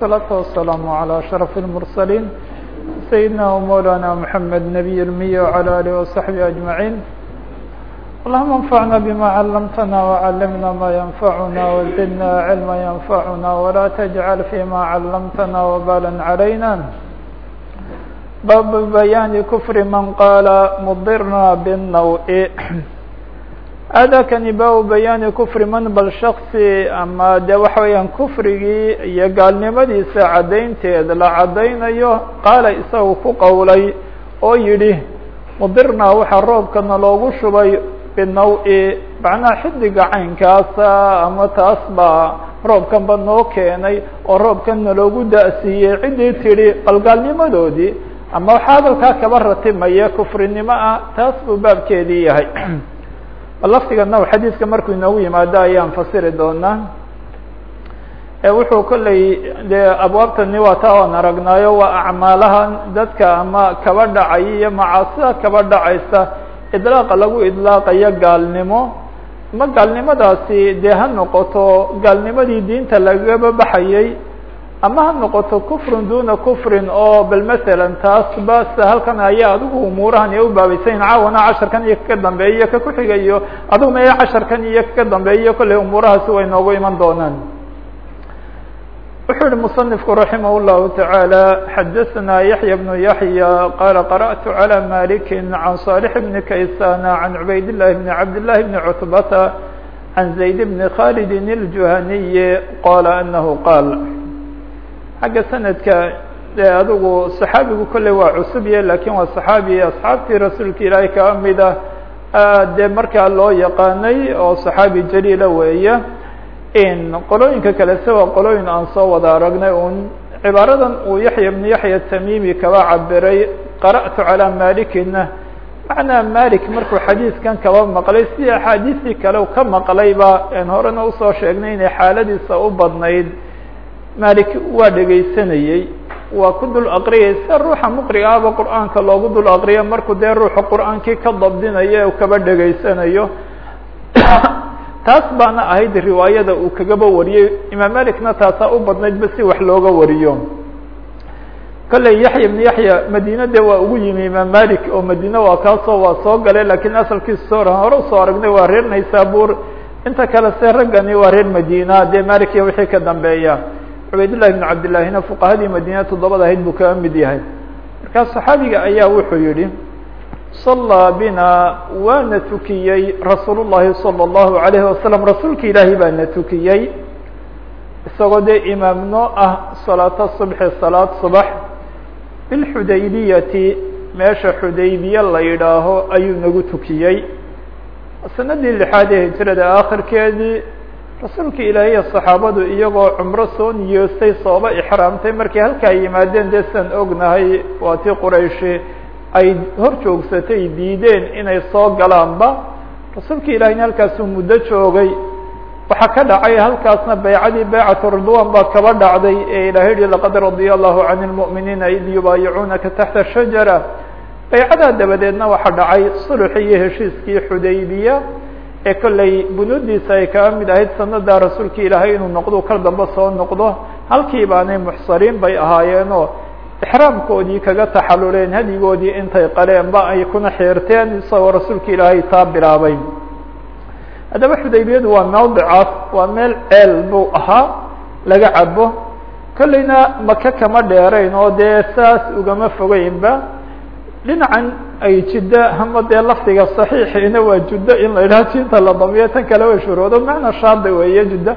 الصلاة والسلام على أشرف المرسلين سيدنا ومولانا محمد نبي المية وعلى آله وصحبه أجمعين اللهم انفعنا بما علمتنا وعلمنا ما ينفعنا وزدنا علما ينفعنا ولا تجعل فيما علمتنا وبالا علينا باب بيان كفر من قال مضرنا بالنوء aadaakani baa bayaani kufri man bal shaksi ama de waxa weeyaan kufrigii iyo gaalnimadiisa caddaynteed la caddaynayo qaala isagu ku qowlay oo yidhi mudirnaa waxaa roobkana loogu shubay binaw-i macnaha xidiga caynkaasa ama taas baa roobkanba noo keenay oo roobkanna loogu da-siiyey ciddii tidhi bal gaalnimadoodii ama waxaa hadalkaa kaba ratimaya kufrinimo ah taas buu baabkeedii yahay laftigana xadiiska markuu inoogu yimaado ayaan fasiri doonaa. Wuxuu kolley de abwaabtani waa taa aan aragnaayo waa acmaalahan dadka ama kaba dhacay iyo macaasida kaba dhacaysa idlaaqa lagu idlaaqayo gaalnimo. Ma gaalnimadaasi dee ha noqoto gaalnimadii diinta lagaba baxayay ama ha noqoto kufrun duna kufrin oo bal masalan taas bas halkan ayaa adigu umuurahan ay u baabaysayin caawana casharkan iyo kaka dambeeya ka kuxigayo adigu maya casharkan iyo kaka dambeeyo kolley umuurahaasi way noogu iman doonaan wuxuu yihi muصنifku raximah الlahu taعaalى xadaثna yaحya بnu yaحya qala qarأtu عalى maliki can صالح bni kaysana can cubayd الlahi bni cabd لlahi bni cutbata can zayd bni khalidi الjuhaniyi qala anahu qaal xagga sanadka de adigu saxaabigu kolley waa cusub ye laakiin waa saxaabi asxaabtii rasuulka ilaahay kaa mid ah. Dee markaa loo yaqaanay oo saxaabi jaliila weeye qolooyinka kale se waa qolooyin aan soo wada aragnay un cibaaradan uu yaxya bnu yaxya tamimi kaba cabiray qara'tu calaa malikina macnaa malik markuu xadiiskan kaba maqlay sidii axaadiistii kale ka maqlayba en horena u soo sheegnay inay xaaladiisa u badnayd malik waa dhegaysanayey waa ku dul aqriyay sida ruuxa muqriga ahba qur'aanka loogu dul aqriyo markuu dee ruuxu qur'aankii ka dabdinayo u kaba dhegaysanayo. Taas baana ahayd riwaayada uu kagaba wariyey. Imaam malikna taasaa u badnaydba si wax looga wariyo. Kolley yaxya ibnu yaxya madine de waa ugu yimi imaam malik oo madine waa kaasoo waa soo galay lakiin asalkiisa soo hore u soo aragnay waa reer naysabur inta kale se raggani waa reer madina dee malik iyo wixii ka dambeeya cubaydullahi bn cabdillahina fuqahadii madiina toddobada ahayd buu kaga mid yahay. Markaa saxaabiga ayaa wuxuu yihi sallaa bina waana tukiyey rasuul llahi salى اllahu alayhi wasalam rasuulka ilaahi baana tukiyey isagoo dee imaamno ah salaata subxi salaad subax. Bilxudaybiyati meesha xudaybiye la yidhaaho ayuu nagu tukiyey. Sanadii lixaad ee hijrada akhirkeedii rasuulka ilaahiya saxaabadu iyagoo cumro soo niyoostay sooba ixraamtay markay halkaa yimaadeen dee ognahay waa tii qurayshi ay hor joogsatay diideen inay soo galaanba. Rasuulka ilaahiyna halkaasuu muddo joogay. Waxaa ka dhacay halkaasna baycadii baycatu ridwan baa kaba dhacday ee ilahay yihi laqad radia allahu can lmu'miniina id yubaayicuunaka taxta shajara. Baycadaa dabadeedna waxaa dhacay sulxi iyo heshiiskii xudaybiya ee kolley bunuudiisa ay kaga mid ahayd sanada rasuulka ilaahay inuu noqdo kal dambe soo noqdo halkii baanay muxsariin bay ahaayeenoo ixraamkoodii kaga taxaluleen hadigoodii intay qaleenba ay kuna xeerteen isagoo rasuulka ilaahay taa bilaabay. Haddaba xudaybiyadu waa mawdicaas waa meel ceel buu ahaa laga cabo kolleyna maka kama dheerayn oo dee saas ugama fogeynba dhinacan ay jiddo ama dee lafdiga saxiixiina waa juddo in la yidhaha jinta la damiyo tan kale way shuroodo macna shaada weeye juddo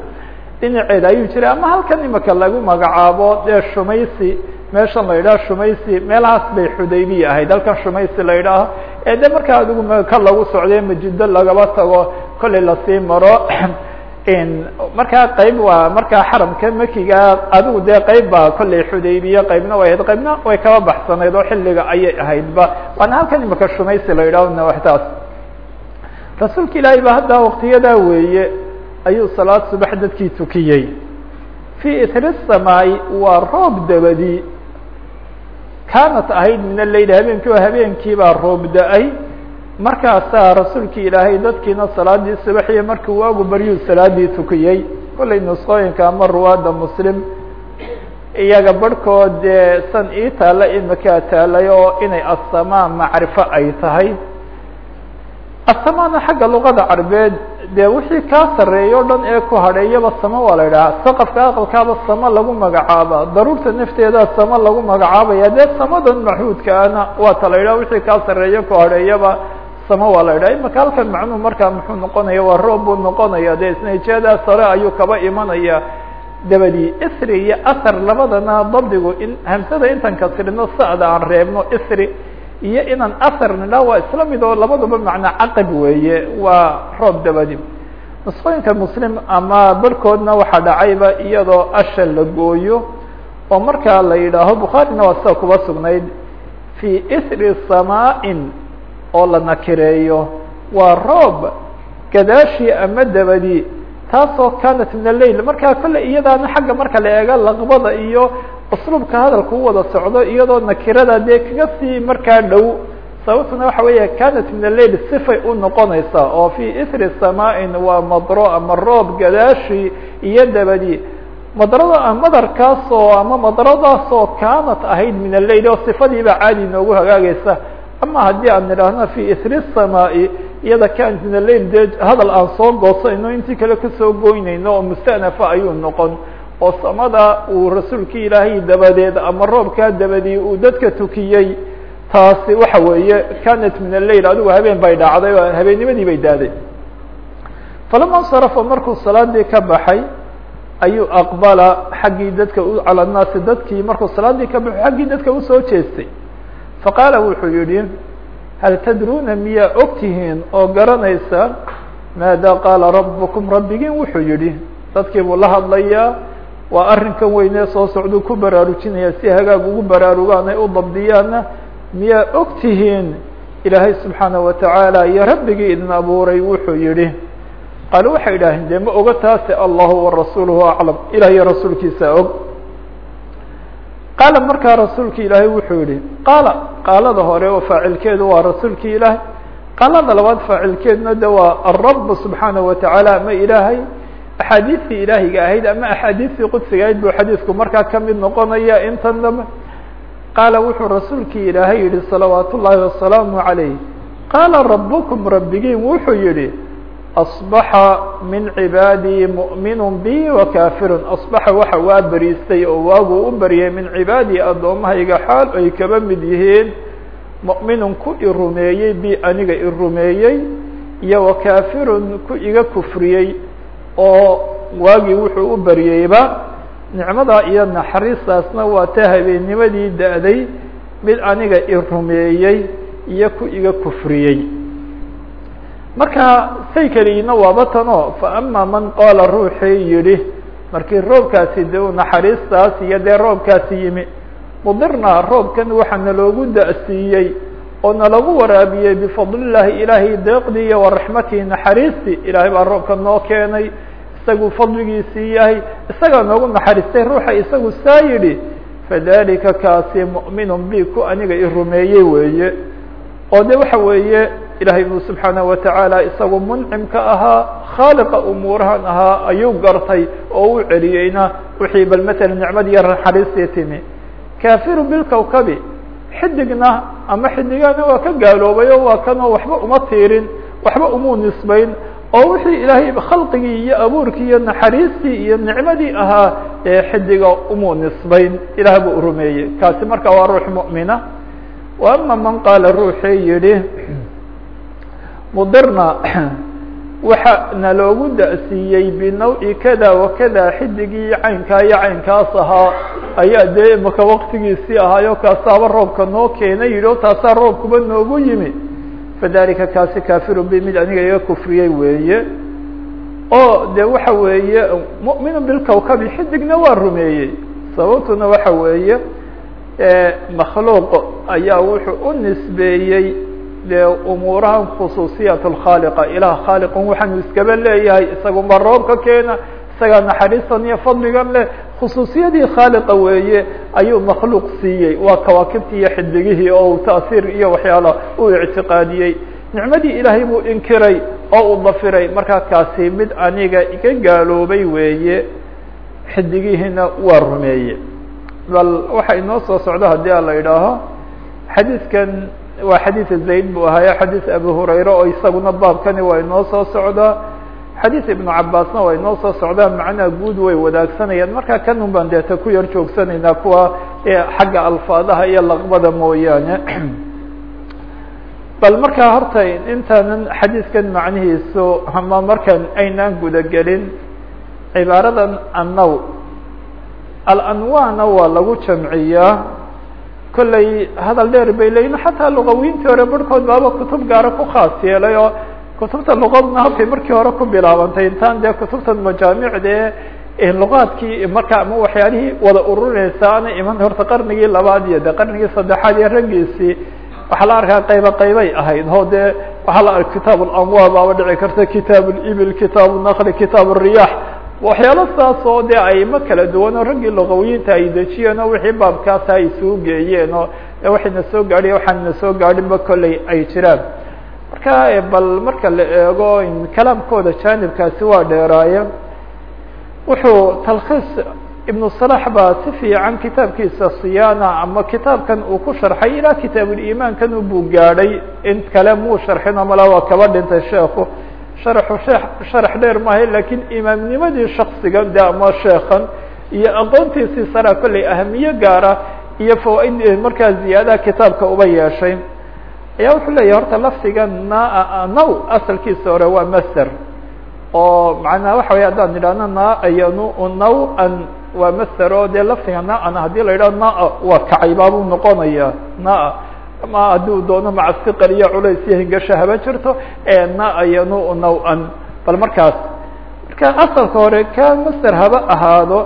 dhinaceeda ayuu jiray. Ama halkan imika lagu magacaabo dee shumaysi meeshan la yidhaha shumaysi meelahaas bay xudaybiya ahayd. Halkan shumaysi la yidhaaho ee de markaa adigu maka lagu socday majiddo lagaba tago kollay la sii maro markaa qeyb waa markaa xaramka makiga adigu dee qeyb baa kollay xudaybiye qeybna way ahayd qeybna way kaba baxsanayd oo xilliga ayay ahaydba waana halkan imika shumaysi la yidhaho nawxtaas rasuulka ilaahay ba hadda waktiyadaa weeye ayuu salaad subax dadkii tukiyey. Fii itri samaay waa roob dabadi. Kaanat ahayd min aleyl habeenkii oo habeenkii roob da'ay markaasaa rasuulka ilaahay dadkiina salaadii subaxiyo markii waagu baryuu salaadii tukiyey. Kollay nusqooyinka ama ruwaada muslim iyaga barhkood dee san ii taalla imakaa taalay oo inay asamaa macrifo ay tahay. Asamaana xagga luqada carbeed dee wixii kaa sarreeya o dhan ee ku hadheeyaba samo waa la idhaha saqafka aqalkaaba samo lagu magacaaba. Daruurta nafteeda samo lagu magacaabaya. Dee samadan maxuudkaana waa ta la idhaha wixii kaa sarreeya ku hadheeyaba samo waa la idhaha imaka halkan macnuhu markaa muxuu noqonaya waa roob buu noqonaya dee isnaijadaa sare ayuu kaba imanaya. Dabadii isri iyo asar labadana dabdigu in hamsada intan kasrino sa'da aan reebno isri iyo inaan asar nidha waa isla mid oo labaduba macnaa caqab weeye waa roob dabadi nusqooyinka muslim ama barhkoodna waxaa dhacayba iyadoo asha la gooyo oo markaa la yidhaaho bukhaarina waa sida kuba sugnayd fii isri samaa-in oo la nakireeyo. Waa roob gadaashii ama dabadi taasoo kanat min alail markaa kolle iyadaana xagga marka la eego laqbada iyo usluubka hadalka u wada socdo iyadoo nakirada dee kaga sii markaa dhow. Sababtuna waxa weeye kanat min alail sifay u noqonaysaa oo fii isri samaa-in waa madro ama roob gadaashi iyo dabadi madrada madarkaasoo ama madradaasoo kaanat ahayd min alail oo sifadiiba caadi inoogu hagaagaysa ama haddii aan nidhaahno fi isri samaa'i iyada alail dee hadal aan soo goosayno intii kale ka soo goynayno oo mustanafa ayuu noqon. Oo samada uu rasuulkii ilaahay dabadeed ama roobkaa dabadii uu dadka tukiyey taasi waxa weeye kanat min alail adigu habeen bay dhacday oo habeennimadii bay daaday. Falama insarafa markuu salaadii ka baxay ayuu aqbala xaggii dadka cala nnaasi dadkii markuu salaadii ka baxo xaggii dadka u soo jeestay faqaala wuxuu yihi hal tadruuna miyaa og tihiin oo garanaysa? Maada qaala rabukum rabbigiin wuxuu yihi dadkii buu la hadlayaa waa arrinkan weynee soo socduu ku baraarujinaya si hagaag ugu baraarugaan ay u dabdiyaana miyaa og tihiin? Ilaahay subxaanaه watacaala iyo rabbigii idin abuuray wuxuu yihi qaale waxay idhaaheen dee ma oga taase allahu warasuuluhu aclam. Ilah iyo rasuulkiisa og. Qaala markaa rasuulki ilaahay wuxuu yihi qaala qaalada hore oo faacilkeedu waa rasuulki ilaahay. Qaalada labaad faacilkeeduna de waa arab subxaanaه watacaala ama ilaahay axaadiistii ilaahiga ahayd ama axaadiistii qudsiga ahayd buu xadiisku markaa ka mid noqonaya intan dambe. Qaala wuxuu rasuulkii ilaahay yihi salawaat ullaahi wasalaamu عalayh qaala rabukum rabbigiin wuxuu yihi asbaxa min cibaadii mu'minu bi wa kafirun asbaxa waxa waa beriistay oo waaguu u baryay min cibaadii addoommahayga xaal ay kaba mid yihiin mu'minun ku i rumeeyey bi aniga i rumeeyey iyo wa kafirun ku iga kufriyey oo waagii wuxuu u baryeyba nicmadaa iyo naxariistaasna waa ta habeennimadii da-day mid aniga i rumeeyey iyo ku iga kufriyey marka say keligiina waaba tanoo fa ama man qaala ruuxii yidhi markii roobkaasi de naxariistaas iyo dee roobkaasi yimi mudirnaa roobkan waxaa naloogu da-siiyey oo nalagu waraabiyey bifadlillaahi ilaahay deeqdii iyo waraxmatii naxariistii ilaahay baa roobka noo keenay isagu fadligiisii yahay isagaa noogu naxariistay ruuxa isagu saa yidhi fadalika kaasi mu'minun bi ku aniga i rumeeyey weeye. oo de waxa weeye ilaahay buu subxaanaه watacaala isagu muncimka ahaa khaaliqa umuurahan ahaa ayuu gartay oo u celiyeyna. Wixii bal matala nicmad iyo naxariistii timi. Kafiru bilkawkabi xidigna ama xidigana waa ka gaaloobay oo waa kanoo waxba uma tiirin waxba umuu nisbayn. Oo wixii ilaahay khalqigii iyo abuurkii iyo naxariistii iyo nicmadii ahaa ee xidiga umuu nisbayn ilaah buu rumeeyey. Kaasi marka waa ruux mu'mina. Wa man qaala ruuxii yihi mudirna waxa naloogu da-siiyey binawi kada wakada xidigii caynkaa iyo caynkaas ahaa ayaa dee imaka waktigiisii ahaayo kaasaaba roobka noo keenay yidhi o taasaa roobkuba noogu yimi. Fadalika kaasi kafiru bi mid aniga iga kufriyey weeye. Oo de waxa weeye mu'minu bilkawkabi xidigna waa rumeeyey. Sababtuna waxa weeye makhluuq ayaa wuxuu u nisbeeyey dee umuurahan khusuusiyat lkhaaliqa ilaah khaaliqun waxaanu iskaba leeyahay isagunba roobka keena isagaa naxariistan iyo fadligan leh. Khusuusiyadii khaaliqa weeye ayuu makhluuq siiyey. Waa kawaakibtii iyo xidigihii oo taasiir iyo waxyaala uu ictiqaadiyey. Nicmadii ilaahay buu inkiray oo u dafiray. Markaa kaasi mid aniga iga gaaloobay weeye xidigihiina waa rumeeye bal waxa inoo soo socdo haddii a la idhaaho xadiidkan waa xadiid zayd buu ahaaye xadiid abu hurayre oo isaguna baabkani waa inoo soo socdaa. Xadiid ibnu cabaasna waa inoo soo socdaa macnaha guud way wadaagsanayaan. Marka kanun baan deeta ku yar joogsanaynaa kuwa xagga alfaadaha iyo laqbada mooyaane. Bal markaa horta intaanan xadiidkan macnihiisu ama markan aynaan gudagelin cibaaradan annaw. Alanwaana waa lagu jamciyaa kollay hadal dheer bay leeyihiin xataa luqawiintii hore barhkood baaba kutub gaara ku khaas yeelay oo kutubta luqadna halkay markii hore ku bilaabantay. Intaan dee kutubtan majaamicde luqaadkii marka ama waxyaalihii wada ururinaysa iman horta qarnigii labaad iyo de qarnigii saddexaad iyo raggiisii waxaa la arkaa qayba qaybay ahayd. O dee waxaa la arka kitaab alamwaal baaba dhici karta. Kitaab libil kitaab nakli kitaab riyax waxyaalo saas oo dee ayma kala duwan oo raggii luqawiyiinta ay dejiyeen oo wixii baabkaasa ay isugu geeyeen oo waxayna soo gaadhiy waxaanna soo gaadhinba kolley ay jiraan. Marka bal marka la eego kalaamkooda jaanibkaasi waa dheeraaye wuxuu talkhiis ibnu salax baa si fiican kitaabkiisa siyana ama kitaabkan uu ku sharxay ilaa kitaabuliimaankan buu gaadhay. In kale muu sharxino mala waa kaba dhintay sheeku sharxu shee sharax dheer maahay lakiin imaamnimadii shaksigan de ama sheekan iyo aqoontiisii sara kolley ahamiye gaara iyo fawaaid markaa ziyaadaha kitaabka uba yeeshay. Ayaa wuxuu leeyahy horta lafdiga na naw asalkiisa hore waa master oo macnaha waxa wey haddaan idhahno na yanu naw-an waa master oo dee lafdiga na-an haddii la yidhaho na-a waa kacay baabuu na-a ama haddii uu doono macasiqal iyo culays iyo hingasho haba jirto na-a yanu naw-an. Bal markaas marka asalka hore ka master haba ahaado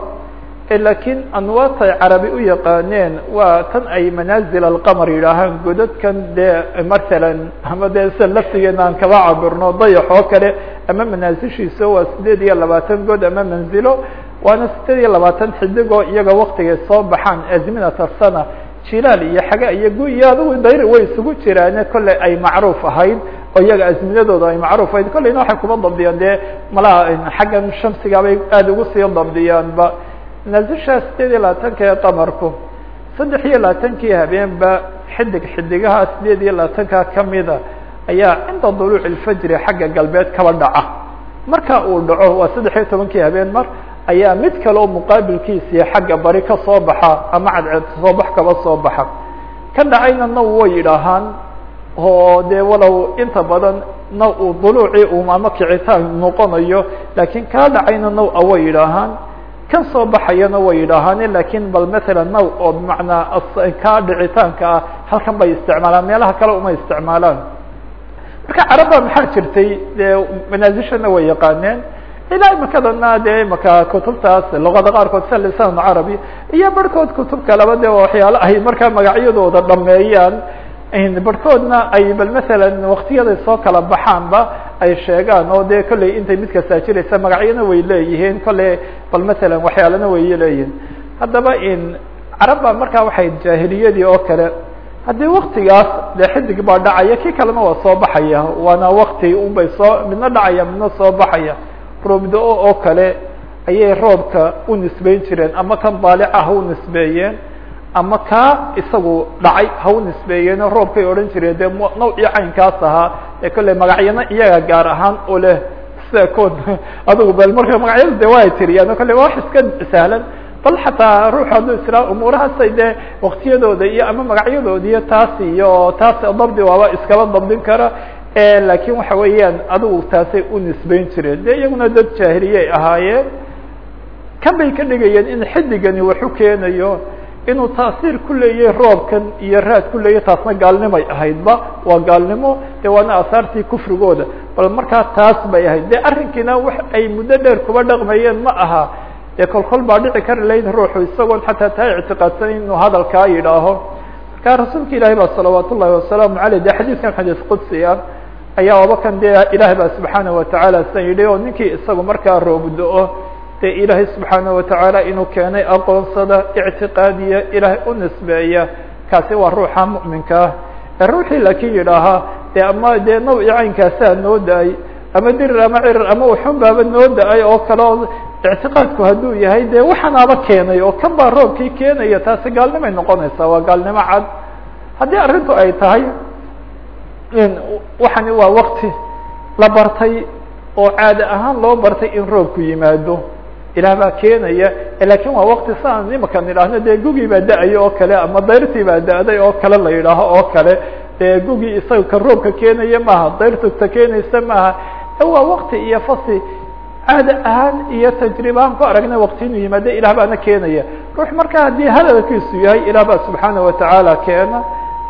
lakiin anwaatay carabi u yaqaaneen waa tan ay manaazil alqamar yidhaahaan godadkan dee masalan ama dee sida laftigeena aan kaba cabirno dayax oo kale ama manaasishiisa waa sideed iyo labaatan god ama manzilo waana sideed iyo labaatan xidigoo iyaga waktigay soo baxaan azminata sana jilaal iyo xaga iyo gu iyo adigu dayr way isugu jiraane kolley ay macruuf ahayd iyaga azminadooda ay macruuf ahayd. Kolleyna waxay kuma dabdiyaan dee malaha xaggan shamsiga aada ugu sii dabdiyaanba naasishaa sideed iyo labaatanka ee qamarku saddex iyo labaatankii habeenba xidig xidigaha sideed iyo labaatanka kamida ayaa cinda duluuc xagga galbeed kaba dhaca. Marka uu dhaco waa saddex iyo tobankii habeen mar ayaa mid kale oo muqaabilkiisii xagga bari ka soo baxa ama cadceed soo bax kaba soo baxa. Ka dhacayna naw way yidhaahaan oo dee walow inta badan naw uu duluucii uu ama kicitaan noqonayo laakiin kaa dhacayna naw a way yidhaahaan. Kan soo baxayana way yidhaahaane laakiin bal matala naw oo bimacnaa kaa dhicitaanka ah halkan bay isticmaalaan meelaha kale uma isticmaalaan. Marka carabba maxaa jirtay dee manaasishana way yaqaaneen ilaa imakadana dee imaka kutubtaas luqada qaarkood lisan carabi iyo barhkood kutub kaleba de waxyaalo ay markaa magacyadooda dhameeyaan barhkoodna ay bal masalan waktiyaday soo kala baxaanba ay sheegaan oo de kolley intay mid kastaa jiraysa magacyana way leeyihiin kolley bal masalan waxyaalana way leeyihiin. Haddaba carabba markaa waxay jaahiliyadii oo kale haddii waktigaas dee xidig baa dhacaya kii kalena waa soo baxaya waana wakti unbay soo midna dhacaya midna soo baxaya roobda-o oo kale ayay roobka u nisbeyn jireen ama kan daalica ha u nisbeeyeen ama kaa isagu dhacay ha u nisbeeyeen roobkay odhan jireen. Dee nawcii caynkaas ahaa ee kolley magacyana iyaga gaar ahaan oo leh sida kood adigu bal marka magacyada de waa tiriyaan kolley waa wax iska sahlan. Bal xataa ruux hadduu israa umuurahaasay dee waktiyadooda iyo ama magacyadoodi iyo taas iyo taas dabdi waaba iskaba dabdin kara laakiin waxa weeyaan adigu taasay u nisbeyn jireen. De iyaguna dad jaahiliyay ahaayeen kan bay ka dhigayeen in xidigani waxu keenayo inuu taasiir ku leeyahay roobkan iyo raad ku leeyahy taasna gaalnimay ahaydba. Waa gaalnimo de waana asaartii kufrigooda. Bal markaa taas bay ahayd. De arrinkiina wax ay muddo dheer kuba dhaqmayeen ma aha. Dee kol kol baa dhici kari lahayd ruuxu isagoon xataa taa ictiqaadsanin inuu hadalkaa yidhaaho marka rasuulka ilaahi ba salawaat ullahi wasalaamu aleyh de xadiidkan xadiis qudsi ah ayaa aba kan dee ilaah ba subxaana watacaala san yidhi oo ninkii isagu markaa roobdo-o dee ilaahay subxaana watacaala inuu keenay aqoonsada ictiqaadiya ilaahay u nisbeeya kaasi waa ruuxa mu'minka ah. Ee ruuxii laakiin yidhaahaa dee ama dee nawci caynkaasaa noo da'ay ama dirir ama cirir ama uxun noo da'ay oo kale ictiqaadku hadduu yahay dee waxanaaba keenay oo kan baa roobkii keenaya taasi gaalnimay noqonaysaa waa gaalnimo cad. Haddii arrintu ay tahay waxani waa wakti la bartay oo caade ahaan loo bartay in roobku yimaado ilaah baa keenaya laakiin waa wakti siaan imaka nidhaahno dee gugii baa da'ayo oo kale ama dayrtii baa da-day oo kale la yidhaaho oo kale dee gugii isaga ka roobka keenaya maaha dayrtugta keenaysa maaha waa wakti iyo fasi caade ahaan iyo tajriba aan ku aragnay wakti inuu yimaado ilah baana keenaya ruux marka haddii hadalkiisu yahay ilah baa subxaana watacaala keena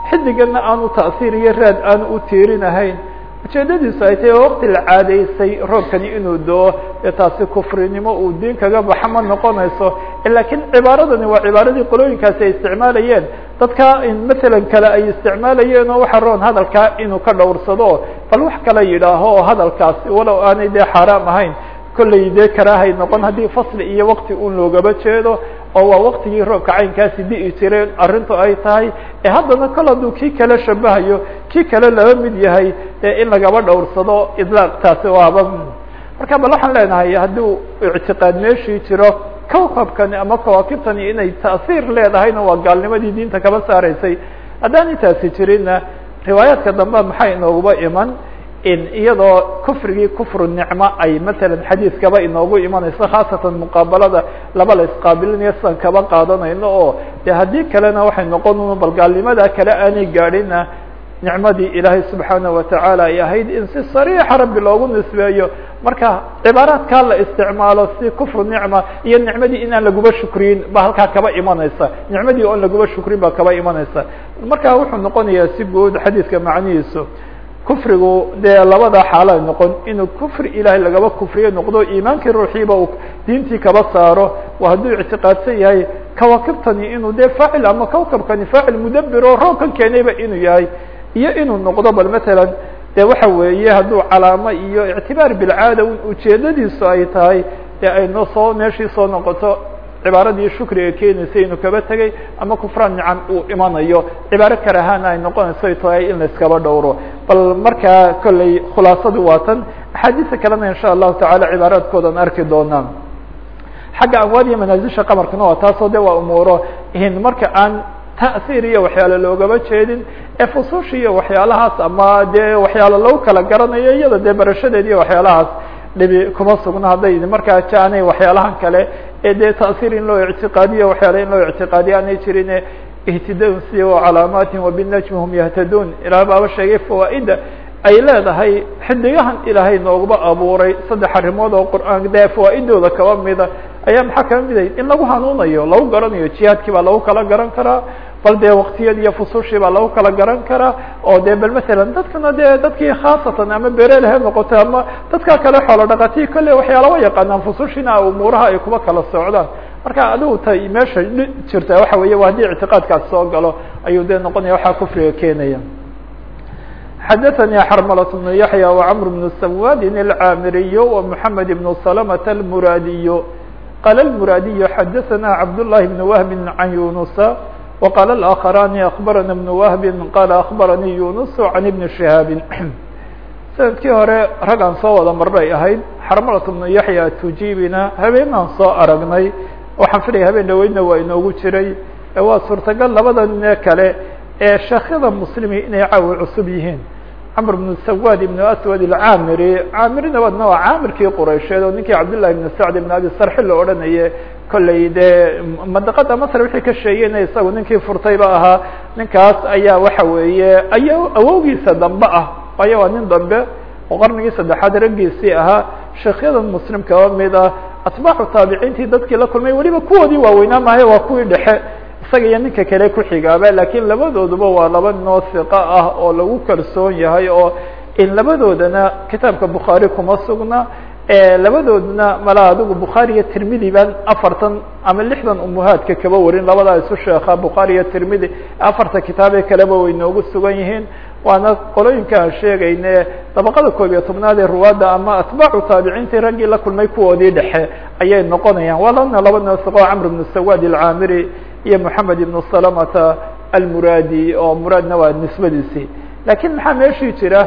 xidigana aanu ta'siir iyo raad aanu u tiirinahayn ujeedadiisu ay tahay wakti la caadaysay roobkani inuu doo ee taasi kufrinimo uu diin kaga baxa ma noqonayso lakiin cibaaradani waa cibaaradii qolooyinkaasi ay isticmaalayeen dadka matalan kale ay isticmaalayeen oo waxa roon hadalkaa inuu ka dhowrsado bal wax kala yidhaaho oo hadalkaasi walow aanay dee xaaraam ahayn kollay dee karaahay noqon. Haddii fasli iyo wakti un loogaba jeedo oo waa waktigii roobka caynkaasi di'i jireen arrintu ay tahay ee haddana kol hadduu kii kale shabahayo kii kale laba mid yahay ee in lagaba dhowrsado idlaaq taasi waaba marka bal waxaan leenahay haddii ictiqaad meeshii jiro kawkabkani ama kawaakibtani inay ta'siir leedahayna waa gaalnimadii diinta kaba saaraysay. Haddaanay taasi jirinna riwaayaadka dambe maxay inooguba iman in iyadoo kufrigii kufru nicmo ay matalan xadiiskaba inoogu imanayso khaasatan muqaabalada laba la isqaabilinayo sidan kaba qaadanayno oo de haddii kalena waxay noqon bal gaalnimada kale aanay gaadhina nicmadii ilaahay subxaana watacaala ay ahayd in si sariixa rabbi loogu nisbeeyo. Marka cibaaraadkaa la isticmaalo si kufru nicma iyo nicmadii inaan laguba shukriyin ba halkaa kaba imanaysa. Nicmadii oon laguba shukrin ba kaba imanaysa. Marka wuxuu noqonayaa si guud xadiiska macnihiisu kufrigu dee labada xaala noqon. Inuu kufri ilahay lagaba kufriye noqdo iimaankii ruuxiiba uu diintii kaba saaro waa hadduu ictiqaadsan yahay kawakibtani inuu dee faacil ama kawkabkani faacil mudabir oo roobkan keenayba inuu yahay iyo inuu noqdo. Bal matalan de waxa weeye hadduu calaamo iyo ictibaar bilcaada ujeedadiisu ay tahay dee ayno soo meeshii soo noqoto cibaaradii shukriga keenaysa inuu kaba tegay ama kufraan nican uu imanayo cibaaro karahaana ay noqonayso ay tahay in la iskaba dhowro bal markaa kolley khulaasadu waa tan axaadiisa kalena insha allahu tacala cibaaraadkoodan arki doonaa xagga anwaad iyo manaazisha qamarkana waa taasoo de waa umuuro in marka aan ta'siir iyo waxyaalo loogaba jeedin ee fusushi iyo waxyaalahaas ama dee waxyaalo lagu kala garanayo iyada dee barashadeed iyo waxyaalahaas dhibi kuma sugno hadday markaa jaanay waxyaalahan kale ee dee ta'siir in loo ictiqaadiyo waxyaala in loo ictiqaadiyo aanay jirin ihtidaan siya wacalaamaatin wabinajmi hum yahtaduun. Ilaah baaba sheegay fawaaida ay leedahay xidigahan ilaahay nooguba abuuray saddex arrimood oo qur'aan dee fawaaidooda kaba mida. Ayaa maxaa miday in lagu hanuunayo lagu garanayo jihaadkii baa lagu kala garan karaa bal dee waktiyad iyo fusushii baa lagu kala garan karaa oo de bal matalan dadkana dee dadkii khaasatan ama berele ha noqoto ama dadka kale xoolo dhaqatii kolle waxyaalaba yaqaanaan fusushina umuuraha ay kuba kala socdaan marka adigu ta meesha jirta waxa weeye waa haddii ictiqaadkaas soo galo ayuu de noqonaya waxaa kufriga keenaya xadaثnي xrmlة بن yaحyى وcمر بن سwاd الcاmiriy ومحamed بن سلمة الmuradiy qال الmuradiy xadaثna cبداللahi بن وهب عن يuنس وqال الآkخران أخبرnا بن وهب qال أخبرني يuنس عن بن شهاaب sanadkii hore rag aan soo wada maray ahayd xrmlة بن yaحyى tujibina habeenaan soo aragnay waxaan filaya habeen dhaweydna waa inoogu jiray waa suurtagal labada nine kale ee sheekyada mslimi inay caawi cusub yihiin cmr بن سwاd بن أswad الcاmiri caamirina wadna waa caamirkii quraysheed oo ninkii cabdاللahi بن sacd بن abi sarxi la odhanaye kolley dee madaqada masr wixii ka sheegeyna isagu ninkii furtayba ahaa ninkaas ayaa waxa weeye aya awowgiisa dambe ah waayo waa nin dambe oo qarnigii saddexaad raggiisii ahaa sheekhyada muslim kaba mid ah atbaacu taabiciintii dadkii la kulmay weliba kuwoodii waaweynaa maayo waa kuwii dhexe isaga iyo ninka kale ku xigaaba lakiin labadooduba waa laba noo hiqa ah oo lagu kalsoon yahay oo in labadoodana kitaabka bukhaari kuma sugna labadoodna mala adigu bukhaari iyo tirmidi baan afartan ama lixdan umuhaadka kaba warin labadaa isu sheeka bukhaari iyo tirmidi afarta kitaabee kaleba way noogu sugan yihiin. Waana qolooyinka aan sheegayne dabaqada koob iyo tobnaad ee ruwaadda ama atbaacu taabiciintii raggii la kulmay kuwoodii dhexe ayay noqonayaan. Waa lana laba noo hiqo camr bn sawad alcaamiri iyo moxamed ibn salamata almuradi oo muraadna waa nisbadiisii. Lakiin maxaa meeshii jira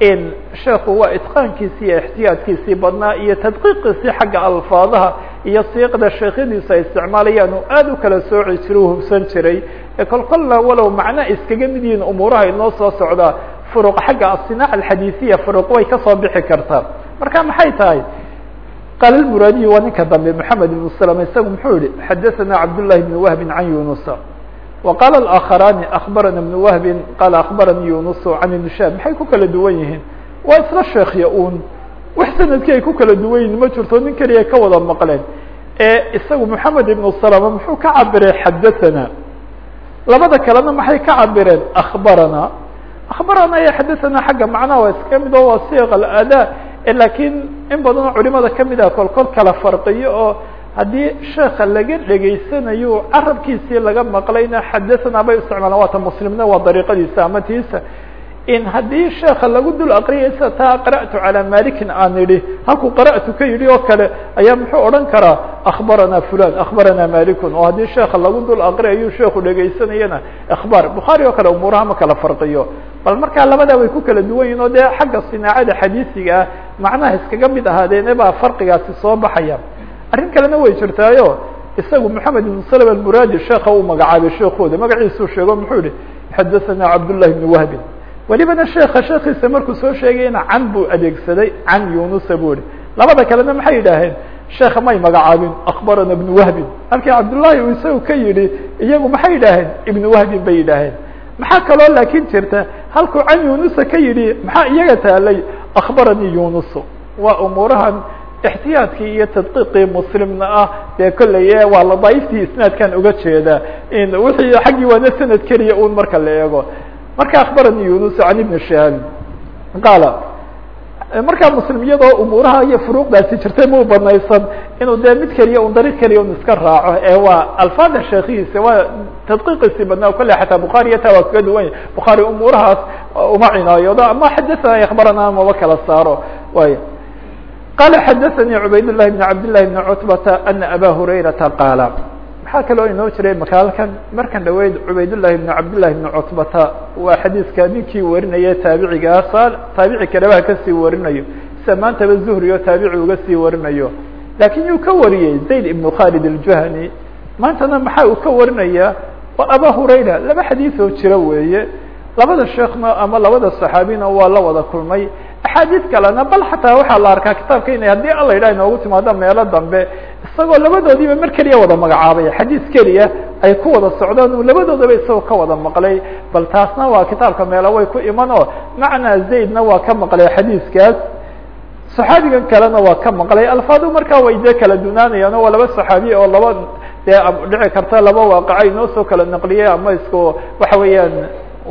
in sheekhu waa itqaankiisi iyo ixtiyaadkiisii badnaa iyo tadqiiqiisii xagga alfaadaha iyo siiqda sheekhyadiisu ay isticmaalayaan u kala sooci jiray u hubsan jiray. Ee kol kolna walow macno iskaga mid yihiin umuuraha inoo soo socdaa furuq xagga asinaac alxadiisiya furuq way ka soo bixi kartaa. Marka maxay tahay qaala muraadiyi waa ninka dambe maxamed ibn slm isagu muxuu yihi xadaثana cabdullahi bn wahbi can yunusa وqال الآkخراni أخbarana بن وهب qال أخbarani يuنس عن بن شhاب maxay ku kala duwan yihiin waa isla sheekya un wax sanadkii ay ku kala duwan yihin ma jirto nin keliya ka wada maqleen ee isagu محamed iبن سلمة muxuu ka cabiray xadaثna labada kalena maxay ka cabireen أخbarana أخbarana iyo xadaثna xagga macnaha waa iska mid oo waa siq الأdاء lakiin in badanoo culimada ka mid ah kol kol kala farqiyo oo haddii sheeka laga dhegaysanayo carabkiisii laga maqlayna xadaثna bay isticmaalaan waata muslimna waa dariiqadiisa ama tiisa. In haddii sheeka lagu dul aqriyaysa taa qara'tu calى malikin aan idhi halkuu qara'tu ka yidhi oo kale ayaa muxuu odhan karaa akhbarana fulan akhbarana malikun oo haddii sheeka lagu dul aqriyayo sheeku dhegaysanayana akhbaar bukhaari oo kale umuuraha ma kala farqiyo. Bal markaa labadaa way ku kala duwan yihiin oo dee xagga sinaacada xadiisiga ah macnaha iskaga mid ahaadeene baa farqigaasi soo baxaya. Arrin kalena way jirtaayo isagu moxamed ibn slm almuraadi sheeka uu magacaabay sheekooda magaciisuu sheego muxuu yihi xadaثana cabdullahi bn wahbin welibana sheeka sheekiisa markuu soo sheegayna can buu adeegsaday can yunusa buu yihi labada kalena maxay yidhaaheen sheeka may magacaabin akbarana ibn wahbin halkii cabdullahi uu isagu ka yidhi iyagu maxay yidhaaheen ibn wahbin bay yidhaaheen maxaa kaloo laakin jirta? Halkuu can yunusa ka yidhi maxaa iyaga taalay akbaranii yunus waa umuurahan اxtiyaadkii iyo tadqiiqii muslimna ah dee kolley waa ladaaiftii isnaadkan uga jeeda in wixii xaggii waana sanad keliya un marka la marka akbarani yunus can ibn shihab qaala markaa muslim iyadoo umuuraha iyo furuuqdaasi jirtay mau banaysan inuu dee mid keliya un dariiq keliya un iska raaco ee waa alfaada sheekihiisa waa tadqiiqiisii badnaa kolley xataa bukhaari iyo taa waa kaga duwan yahy bukhaari umuurahaas uma cinaayoodo ama xadaثana akbarana maba kala saaro way qال xdثnي عbayd للhi بن cabd للhi بن cتبة أنa abا هurayرaةa qاala maxaa kaloo inoo jiray makaalkan markan dhaweyd cubayd للhi بن cabd للhi بن cتبata waa xadiiska ninkii warinaya taabicigaas taabici kaleba kasii warinayo sida maantaba zuhri oo taabici uga sii warinayo lakin yuu ka wariyey zayd iبن khالد الjuhني maantana maxaa uu ka warinaya waa abا hurayra laba xadiiث oo jira weeye labada sheekna ama labada صaxaabina waa la wada kulmay axaadiis kalena bal xataa waxaa la arkaa kitaabka inay haddii alla yidhah inoogu timaado meelo dambe isagoo labadoodiiba mar keliya wada magacaabay xadiis keliya ay ku wada socdaan uu labadoodaba isagoo ka wada maqlay. Bal taasna waa kitaabka meelo way ku iman oo macnaa zaydna waa ka maqlay xadiiskaas. Saxaabigan kalena waa ka maqlay. Alfaadu markaa way dee kala dunaanayaan waa laba saxaabiy oo laba dee dhici karta laba waaqaca inoo soo kala naqliyay ama isku waxa weeyaan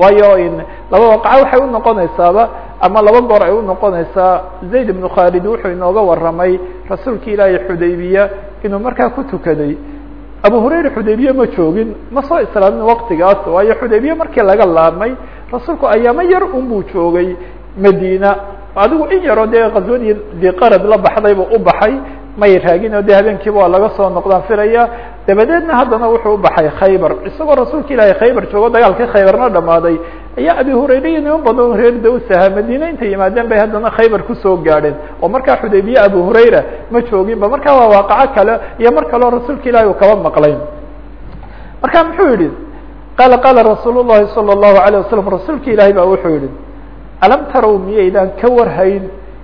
waayo in laba waaqaca waxay unoqonaysaaba ama laba goor ay unoqonaysaa zayd ibnu khaalid wuxuu inooga warramay rasuulki ilaahay xudaybiya inuu markaa ku tukaday abu hurayra xudaybiye ma joogin ma soo islaamin waktigaas waayo xudaybiye markii laga laabmay rasuulku ayaamo yar un joogay madiina. Adigu in yaroo dee khaswadii diqarad la baxday buu u baxay may raagin oo de habeenkiiba waa laga soo noqdaan filaya dabadeedna haddana wuxuu u baxay khaybar isagoo rasuulka ilaahay khaybar joogo dagaalkii khaybarna dhamaaday ayaa abi hurayra iyo niman badan reer dawsaha madiine intay yimaadeen bay haddana khaybar kusoo gaadheen oo markaa xudaybiye abu hurayra ma jooginba markaa waa waaqaco kale iyo mar kaleo rasuulka ilahi uu kaba maqlayn marka muxuu yihi qaala qaala rasuul llahi salى الlahu عalيه wasalam rasuulka ilaahay baa wuxuu yihi alam tarow miyaydaan ka warhayn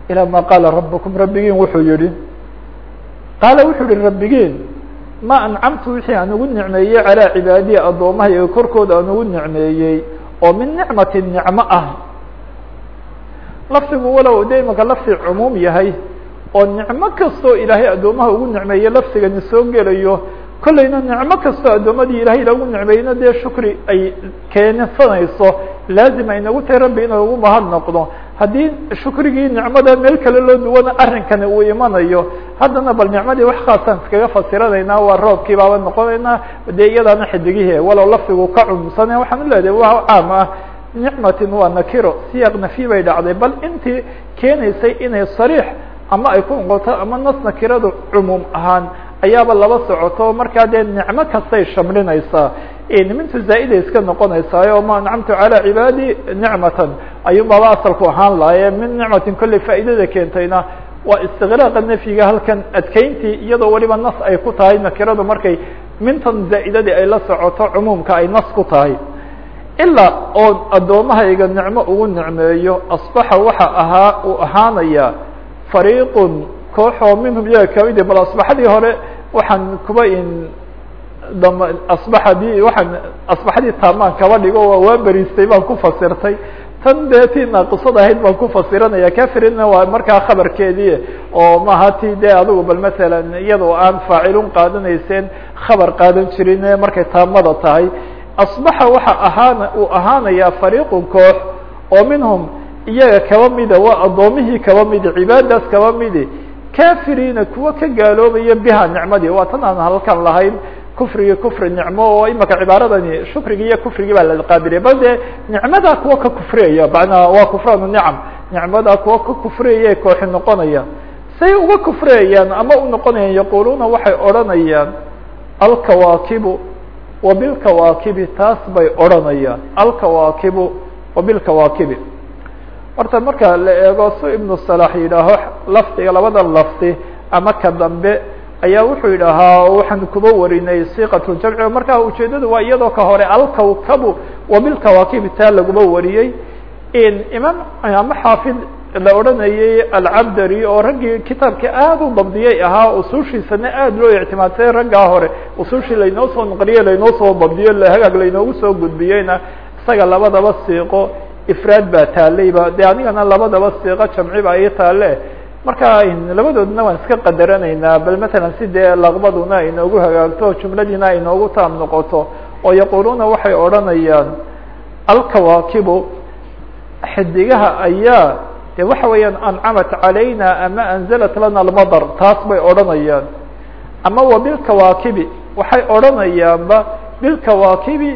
ilaa ma qaala rabukum rabbigiin wuxuu yihi qaala wuxuu yihi rabbigiin ma ancamtu wixii aan ugu nicmeeyey calىa cibaadiya addoomahay ee korkooda aan ugu nicmeeyey oo min nicmati nicmo ah. Lafdigu walow de imaka lafdi cumuum yahay oo nicmo kastoo ilaahay addoomaha ugu nicmeeye lafdigani soo gelayo kollayna nicmo kastoo addoomadii ilahay lagu nicmeeyna dee shukri ay keensanayso laazim ay nagu tahay rabbi inuu mahad noqdo. Haddii shukrigii nicmada meel kale loo duwana arrinkani uu imanayo haddana bal nicmadii wax khaasaan iskaga fasiranaynaa waa roobkii baaba noqonaynaa dee iyadaana xidigihii walow lafdigu ka cumsane waxaan uleedahay waa caam ah. Nicmatin waa nakiro siyaaq nafyi bay dhacday bal intii keenaysay inay sariix ama ay ku noqoto ama nas nakiradu cumuum ahaan ayaaba laba socoto markaa dee nicmo kastay shamlinaysaa nimintu zaa'ida iska noqonaysaayo ma ancamtu calى cibaadi nicmatan. Ayuun baaba asalku ahaan lahaye min nicmatin kolley faa'iidada keentayna. Waa istiqraaqa nafyiga halkan adkeyntii iyadoo weliba nas ay ku tahay nakiradu markay mintan zaa'idadii ay la socoto cumuumka ay nas ku tahay. Ilaa oo addoommahayga nicmo ugu nicmeeyo asbaxa waxa ahaa uu ahaanaya fariiqun kooxoo minhum iyaga kamidi bal asbaxadii hore waxaan kuba in dam asbaxadii waxaan asbaxadii taamaan kaba dhigo waa waa beriistay baan ku fasirtay. Tan dee tii ahayd baan ku fasiranaya. Kafirina waa markaa khabarkeedii oo maha ti dee adigu bal masalan iyadoo aan faacilun qaadanayseen khabar qaadan jirin markay taamada tahay. Asbaxa waxa ahaana uu ahaanayaa fariiqun koox oo minhum iyaga kaba mida waa addoomihii kaba midi cibaadaas kaba midi kafiriina kuwa ka gaaloobaya biha nicmadii. Waa tan aan halkan lahayn. Kufrigi kufri nicmo oo imaka cibaaradani shukrigi iyo kufrigii baa la dee nicmadaa kuwa ka kufriyaya macnaa waa kufraanu nicam. Nicmadaa kuwa ka kufriyaya kooxi noqonaya. Say uga kufriyayaan ama u noqonayaan yaquluuna waxay odhanayaan alkawaakibu wabilkawaakibi taas bay odhanayaan. Alkawaakibu wabilkawaakibi horta marka la eego su ibnu salax yidhaaho lafdiga labada lafdi ama ka dambe ayaa wuxuu yidhaahaa waxaan kuba warinay siqatu jamci. Marka ujeedadu waa iyadoo ka hore alkawkabu wabilkawaakibi taa laguba wariyey. Imaam ama xaafid la odhanayay alcabdari oo raggii kitaabka aad u dabdiyay ahaa usuushiisana aad loo ictimaadsaday raggaa hore. Usuushii laynoo soo naqliye laynoo soo dabdiyo hagaag laynoogu soo gudbiyeyna. Isaga labadaba siiqo ifraad baa taalayba de anigana labadaba siiqo jamci ba ii taale marka labadoodna waan iska qadaranaynaa bal matalan si laqbaduna ay inoogu hagaagto jumladiina ay inoogu taam noqoto? Oo yaquluuna waxay odhanayaan alkawaakibu xidigaha ayaa de waxa weeyaan ancamat calayna ama anzalat lana almadar. Taas bay odhanayaan. Ama wa bilkawaakibi waxay odhanayaanba bilkawaakibi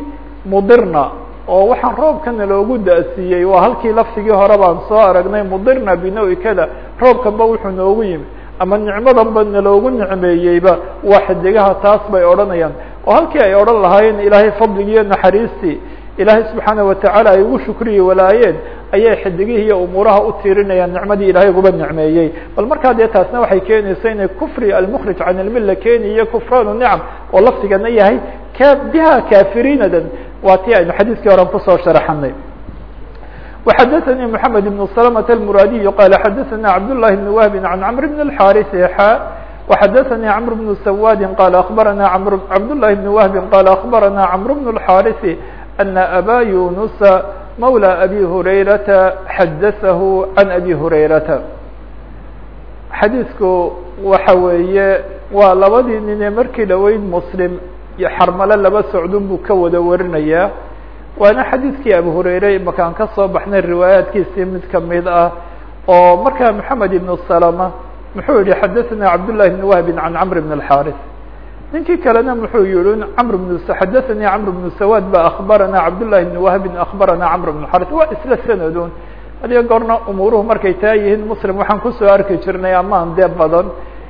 mudirna oo waxaan roobkana loogu da-siiyey waa halkii laftigii hore baan soo aragnay mudirna binawi kada roobkanba wuxuu noogu yimi ama nicmadanba naloogu nicmeeyeyba waa xidigaha taas bay odhanayaan. Oo halkii ay odhan lahaayeen ilaahay fadligiiyo naxariistii ilaahay subxaana watacaala ay ugu shukriyi walaayeen ayay xidigihii iyo umuuraha u tiirinayaan nicmadii ilaahay uguba nicmeeyey. Bal markaa dee taasna waxay keenaysa inay kufri almkrij can ilmilla keeniyo kufraanu nicam oo laftigana yahay biha kafiriinadan waa ti aynu xadiiskii horan kusoo sharaxanay وxadثnي محamed بن سلمة المrاdiي qال xadثna cبd اللh بن وهب عن cمر بن الحاrث xا وxadثnي cمر بن سواد qال أخبرna cبد اللh بن وهب qال أخبرna cمر بن الحاrث أن أbا يuنس مولى أbي هريرة xadثه عن أbي هريرة xadiiثku waxa weeye waa labadii nine markii dhaweyd mسلم iyo xarmale laba socdun buu ka wada warinaya waana xadiidkii abu hurayre makaan ka soo baxnay riwaayaatkiisii mid kamid ah oo markaa moxamed ibn salama muxuu yihi xadaثna cabdالlahi bn wahbi can camr bn الxاrث ninkii kalena muxuu yihi cmr bn xadaثanii cmr bn sawad ba akbarana cabdالlahi bn wahbi akbarana cmr bn xarث waa isla sanadun hadiyo goorna umuuruhu markay taa yihiin muslim waxaan kusoo arki jirnay amaan dee badan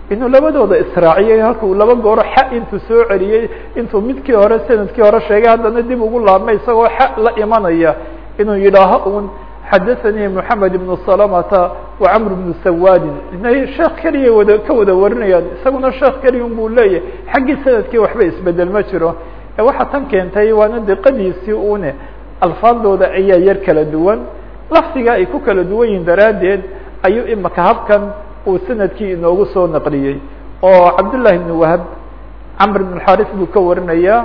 inuu labadooda israaciyey halka uu laba gooro xa intuu soo celiyey intuu midkii hore sannadkii hore sheegay haddana dib ugu laabmay isagoo xa la imanaya. Inuu yidhaaho un xadaثanii moxamed ibn salamata wa camr bnu sawadin inay sheekh keliya wada ka wada warinayaan isaguna sheekh keliya buu leeyahay. Xaggii sannadkii waxba isbeddel ma jiro. Ee waxaa tan keentay waana diqadiisii une alfaadooda ayaa yar kala duwan. Lafdiga ay ku kala duwan yihiin daraaddeed ayuu imaka habkan uu sanadkii inoogu soo naqliyey oo cabdالlahi بn wahb camr بn xaris buu ka warinaya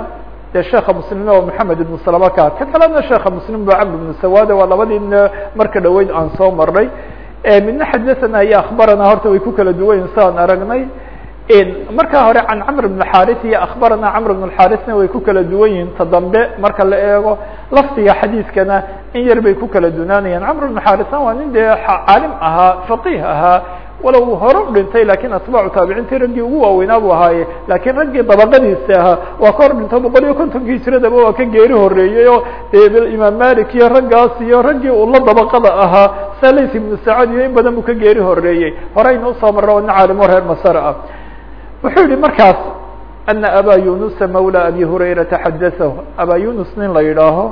dee sheeka mslimna waa moxamed ibn salama ka ka kalena sheeka mslim ba camr bn sawada waa labadiina marka dhaweyd aan soo marnay midna xadaثana iyo akbarana horta way ku kala duwan yihin saan aragnay markaa hore can camr bn xaris iyo akbarana camr bn xarisna way ku kala duwan yihin ta dambe marka la eego lafdiga xadiiskana in yar bay ku kala dunaanayaan camr bn xarisna waa nin dee caalim ahaa faqih ahaa walow hore dhintay lakiin atbaacu taabiciintii raggii ugu waaweynaa bu ahaaye. Laakiin raggii dabaqadiisi ahaa waa ka hor dhinto boqol iyo kontonkii jiradaba waa ka geeri horeeyey oo dee imaam malik iyo raggaas iyo raggii ula dabaqada ahaa salis ibnu saacad iyo in badan buu ka geeri horeeyey horeyna u soo marra ina caalimo reer masar ah. Wuxuu yihi markaas ana abaa yunusa mawla abi hurayrata xadaثahu abaa yunus nin la yidhaaho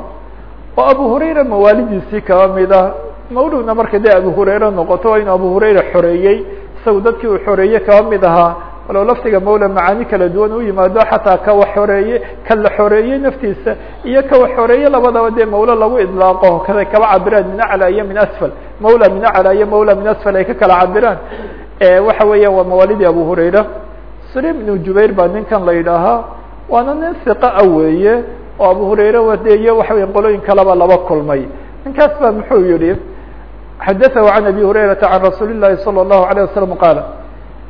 oo abu hurayra mawaalidiisii kaba mida ah mawluna marka dee abu hurayra noqoto inuu abu hurayra xoreeyey isagu dadkii uu xoreeyey kaba mid ahaa walow laftiga mawla macaani kala duwan u yimaado xataa kawa xoreeye ka la xoreeyey naftiisa iyo kawa xoreeye labadaba dee mawlo lagu idlaaqo kada kaba cabiraan min aclى iyo min asfal. Mawla min aclى iyo mawla min asfal ay ka kala cabiraan waxa weeya waa mawaalidii abu hurayra. Sulaim ibnu jubayr baa ninkan la yidhaahaa waana nin hiqa a weeye oo abu hurayre wadeeye waxa weya qolooyin kaleba laba kulmay. Ninkaas baa muxuu yihi xadaثahu can abi hurayrata can rasuuli الlahi salى الlahu عalيه wasalam qaala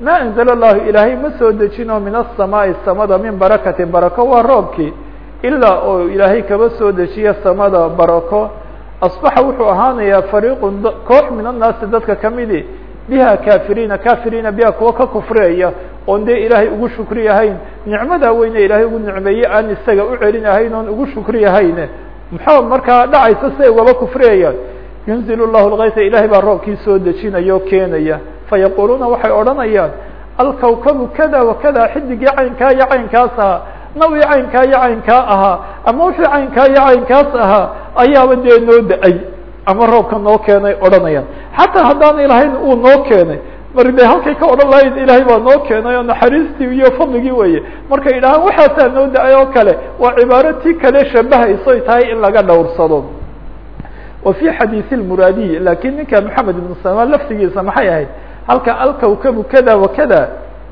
ma anzl اllahu ilaahay ma soo dejino min الsamaaءi samada min barakati barako waa roobkii ilaa oo ilaahay kaba soo dejiya samada barako asbaxa wuxuu ahaanayaa fariiqu koox min annaasi dadka kamidi biha kafiriina kafiriina biha kuwa ka kufriyaya oon dee ilaahay ugu shukri yahayn nicmada weyne ilaahay ugu nicmeeye aan isaga u celin ahayn oon ugu shukri yahayne muxuu markaa dhacaysa si ay ugaba kufriyayaan yunzil llahu lkaysa ilahay baa roobkii soo dejinaya o keenaya fayaquluuna waxay odhanayaan alkawkabu kada wakada xidigii caynkaa iyo caynkaas ahaa nawii caynkaa iyo caynkaa ahaa ama wixii caynkaa iyo caynkaas ahaa ayaaba dee noo da'ay ama roobka noo keenay odhanayaan xataa haddaana ilahayn uu noo keenay mar de halkay ka odhan lahayn ilaahay baa noo keenay oo naxariistii iyo fadligii weye markay idhahaan waxaasaa noo da'ay oo kale waa cibaaro tii kale shabahaysoy tahay in laga dhowrsado wa fi xadiisi lmuraadiy laakiin ninka maxamed ibnu salmaan laftigiisa maxay ahayd? Halka alkawkabu kada wakada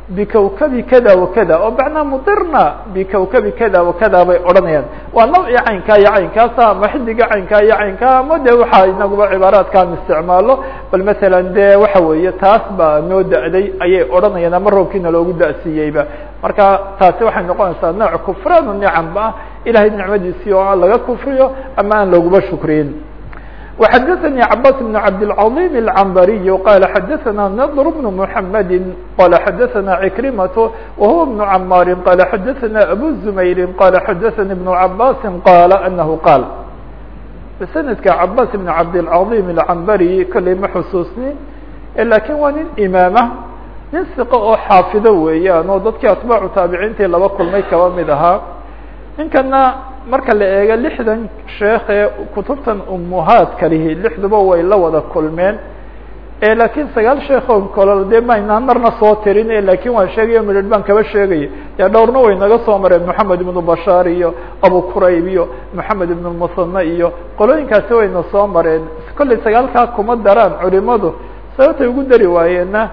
bikawkabi kada wakada oo macnaa mudirna bikawkabi kada wakada bay odhanayaan. Waa nawci caynkaa iyo caynkaasa ama xidiga caynkaa iyo caynkaa ama de waxaa inaguba cibaaraadkaan isticmaalo bal masalan de waxa weeye taas baa noo da-day ayay odhanayaan ama roobkiina loogu da-siiyeyba marka taasi waxay noqonaysaa nooc kufraanu nicamba ah ilahay nicmadiisii oo aan laga kufriyo ama aan looguba shukriyin وxdثnي عباس بن عبدالعظيم العنبري قال xdثna نضر بن محمد قال xdثna عكرمة وهو بن عماr قال xdثna أبو الزمير قال xdثnي بن عباس قال أنه قال سندka عباس بن عبدالعظيم العنبري kolley ma xusuusnin lakin waa nin imaamة nin ثقة oo xaafido weeyaan oo dadkii atباcu taabiciintii laba kulmay kaba mid ahaa ninkana marka la eego lixdan sheekh ee kutubtan umuhaadka lihi lixduba way la wada kulmeen. Lakiin sagaal sheekoo kolo dee maynaan marna soo tirin laakiin waan sheegayo midhadh baan kaba sheegaya dee dhowrna way naga soo mareen moxamed ibnu bashaar iyo abu qurayb iyo moxamed ibnu musane iyo qolooyinkaasi wayna soo mareen. Kollay sagaalkaa kuma daraan culimadu. Sababtay ugu dari waayeenna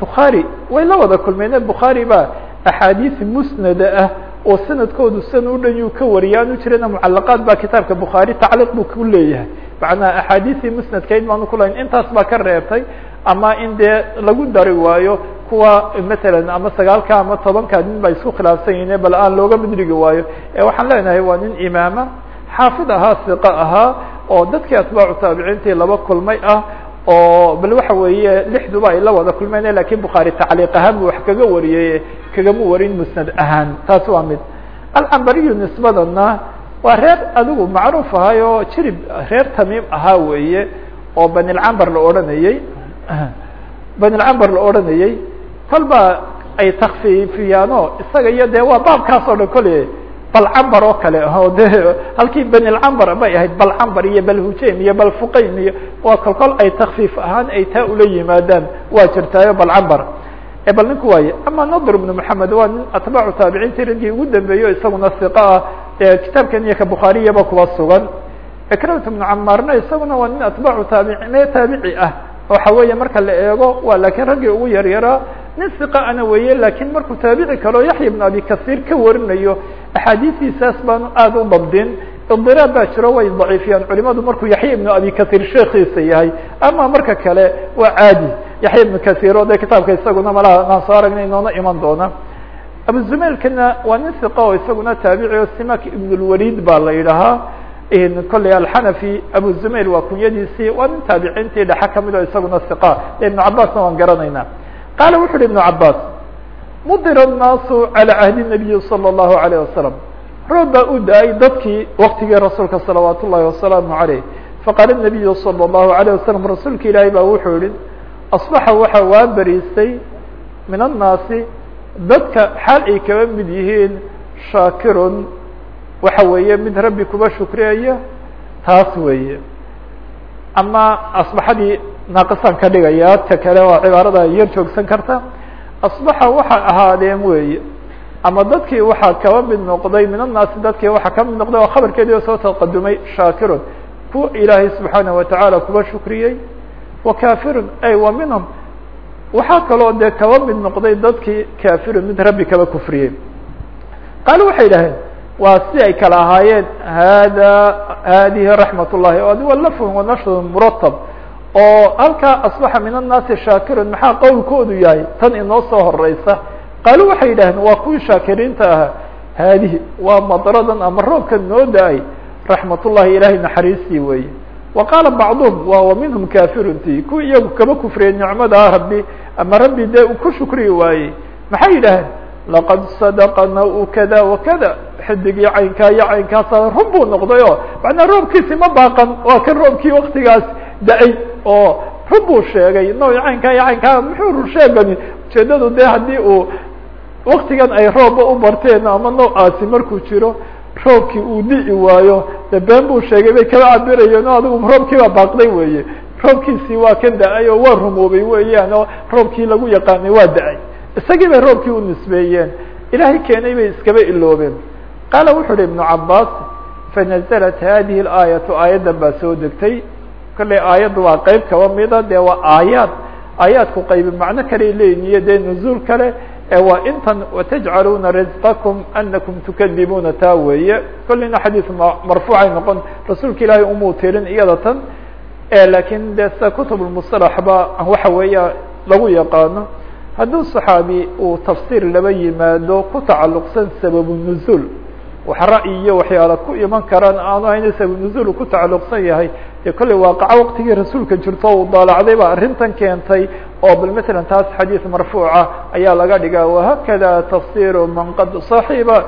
bukhaari way la wada kulmeen bukhaari baa axaadiis musnada ah oo sanadkoodu san u dhan yuu ka wariya anu jirana mucalaqaad baa kitaabka bukhaari tacliiq buu ku leeyahay. Macnaa axaadiisii musnadkayd baanu kulahayn intaas baa ka reebtay ama in dee lagu dari waayo kuwa matalan ama sagaalka ama tobanka nin ba isku khilaafsan yihiin bal aan looga midrigi waayo. Ee waxaan leenahay waa nin imaama xaafid ahaa siqa ahaa oo dadkii atbaacu taabiciintii laba kulmay ah oo bal waxa weeye lixduba ay la wada kulmeen laakiin bukhaari tacliiq ahaan bu wax kaga wariyey kagama warin musnad ahaan. Taas waa mid. Alcambariyu nisbadana waa reer adigu macruuf ahay oo jirib reer tamiim ahaa weeye oo banilcambar la odhanayey. Banilcambar la odhanayey kolba ay takfiifiyaano isaga iyo de waa baabkaas oo dhan kole balcambar oo kale o de halkii banilcambar bay ahayd balcambar iyo balhujaim iyo balfuqaym iyo waa kolkol ay takfiif ahaan ay taa ula yimaadaan waa jirtaayo balcambar. Bal ninku waaye ama nadr ibn moxamed waa nin atbaacu taabiciintii raggii ugu dambeeyo isaguna siqa ah ee kitaabkan iyo ka bukhaariyaba kuwa sugan. Ikrat ibnu camaarna isaguna waa nin atbaacu taabicime taabici ah waxa weeye marka la eego waa lakiin raggii ugu yaryaraa nin siqa ana weeye lakiin markuu taabici kaleo yaxya ibn abi kasiir ka warinayo axaadiistiisaas baanu aada u dabdin idiraab baa jiro way daciifiyaan. Culimadu markuu yaxya ibnu abi kasiir sheekiisa yahay ama marka kale waa caadi. Yaxya ibnu kasiir oo de kitaabka isaguna malaha naan soo aragnay inoona iman doona. Abu zumailkana waa nin oo isaguna taabici o simak ibn lwalid baa la yidhahaa kolley alxanafi abu zumail waa kunyadiisii waa nin taabiciintii dhexe ka mid oo isaguna siqa. Ibnu cabaasna waan garanayna qaala wuxu uhi ibnu cabaas mudira الnaasu calى cahdi الnabiyi salى الlahu عalيه wasalam roob baa u da-ay dadkii waktigii rasuulka salawaat ullahi wasalaamu عaleyh faqaala الnabiyu salى الlahu عalيه wasalam rasuulka ilaahay baa wuxuu yihi asbaxa waxa waa beriistay min annaasi dadka xaal ay kaba mid yihiin shaakirun waxa weeye mid rabbi kuba shukriyaya taas weeye ama asbaxadii naaqisaan ka dhigaya ta kale waa cibaarada yar joogsan karta. Asbaxa waxaa ahaadeen weeye ama dadkii waxaa kaba mid noqday min annaasi dadkii waxaa ka mid noqday oo khabarkeedii soo taqadumay shaakirun. Kuwa ilaahay subxaanaه watacaala kuba shukriyey. Wa kafirun ay wa minhum. Waxaa kaloo dee kaba mid noqday dadkii kafirun mid rabbi kaba kufriyey. Qaalo waxay idhaheen waa si ay kala ahaayeen hada hadihi raxmat ullahi o adi wa lafun wanashru muratab oo halkaa asbaxa min annaasi shaakirun maxaa qowlkoodu yahay tan inoo soo horeysa qaalo waxay yidhaaheen waa kuwii shaakiriinta ahaa haadihi waa madradan ama roobkan noo da'ay raxmat ullahi ilahay naxariistii weeye. Wa qaala bacduhum waa wa minhum kafirunti kuwi iyagu kaba kufriyey nicmada rabbi ama rabbi dee ku shukri waayey. Maxay yidhaaheen laqad sadaqana u kada wakada xidigii caynkaa iyo caynkaasa run buu noqday oo macnaa roobkiisi ma baaqan waa kan roobkii waktigaas da'ay oo run buu sheegay no caynkaa iyo caynkaa muxuu run sheegani ujeedadu dee haddii uu waktigan ay roobba u barteen ama noocaasi markuu jiro roobkii uu di'i waayo de been buu sheegay bay kaba cabirayeen o adigu roobkii baa baaqday weeye. Roobkiisii waa kan da'ay oo waa rumoobay weeyaan oo roobkii lagu yaqaanay waa da'ay. Isagii bay roobkii u nisbeeyeen. Ilaahay keenay bay iskaba iloobeen. Qaala wuxuu uhi ibnu cabaas fanazalat hadihi اlaayatu aayaddan baa soo degtay kollay aayaddu waa qeyb kaba mida dee waa aayaad. Aayaadku qaybi macno kale leeyihiin dee nuzuul kale ee waa intan watajcaluuna risqakum anakum tukadibuuna taa weeye. Kolleyna xadiis marfuucay noqon. Rasuulka ilaahay umuu tirin iyada tan lakiin de sida kutub lmusalaxba waxa weeya lagu yaqaano. Hadduu صaxaabi uu tafsiir laba yimaado ku tacalluqsan sababu nuzuul. Wax ra'yi waxyaala ku iman karaan aanu hayna sababu nuzuul ku tacalluqsan yahay dee kolley waaqaco waqtigii rasuulka jirto uu daalacday baa arrintan keentay oo bal matalan taas xadiis marfuuca ayaa laga dhigaa wahakada tafsiru man qad صaxiba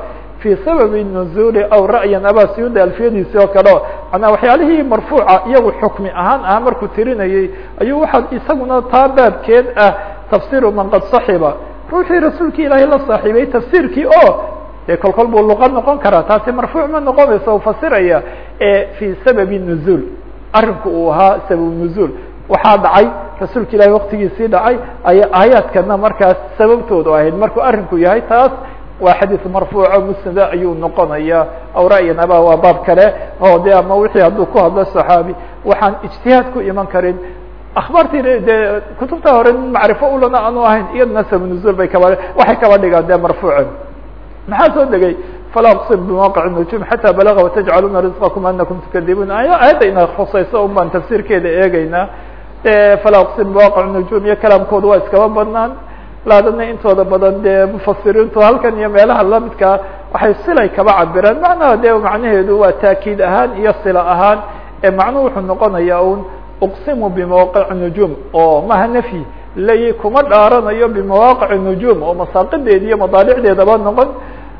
fi sababi nuzuuli aw ra'yan. Aba siyuda alfiyadiisi oo kale manaa waxyaalihii marfuuca iyagu xukmi ahaan ah markuu tirinayey ayuu waxaa isaguna taa baabkeed ah tafsiru man qad صaxiba ruuxii rasuulkii ilaahay la saaxiibay tafsiirkii oo dee kol kol buu luqa noqon karaa taasi marfuuc ma noqonaysa u fasiraya ee fi sababi nuzuul arrinku uu ahaa sababu nuzuul. Waxaa dhacay rasuulka ilahay waktigiisii dhacay aya aayaadkana markaas sababtoodu ahayd. Markuu arrinku yahay taas waa xadiis marfuuco musnada ayuu noqonaya. Aw ra'yan aba waa baab kale. Oo de ama wixii hadduu ku hadlo صaxaabi waxaan ijtihaad ku iman karin. Akhbaartii dee kutubta hore macrifo ulana aanu ahayn iyadna sabab nuzuul bay kaba waxay kaba dhigaan dee marfuuce maxaa soo degay falaa aqsim bimawaqic nujum xataa balaga watajcaluuna risqakum anakum tukadibuun aayadda ina khusayso un baan tafsiirkeeda eegeynaa falaa aqsim bimawaqic nujum iyo kalaamkooda waa iskaba badnaan laadana intooda badan dee mufasiriintu halkan iyo meelaha lamidkaa waxay silay kaba cabiraan macnaha dee macnaheedu waa taakiid ahaan iyo sila ahaan ee macnuhu wuxuu noqonayaa un uqsimu bimawaqic nujum oo maha nafyi lay kuma dhaaranayo bimawaqic nujum oo masaaqideedi iyo madaalicdeedaba noqon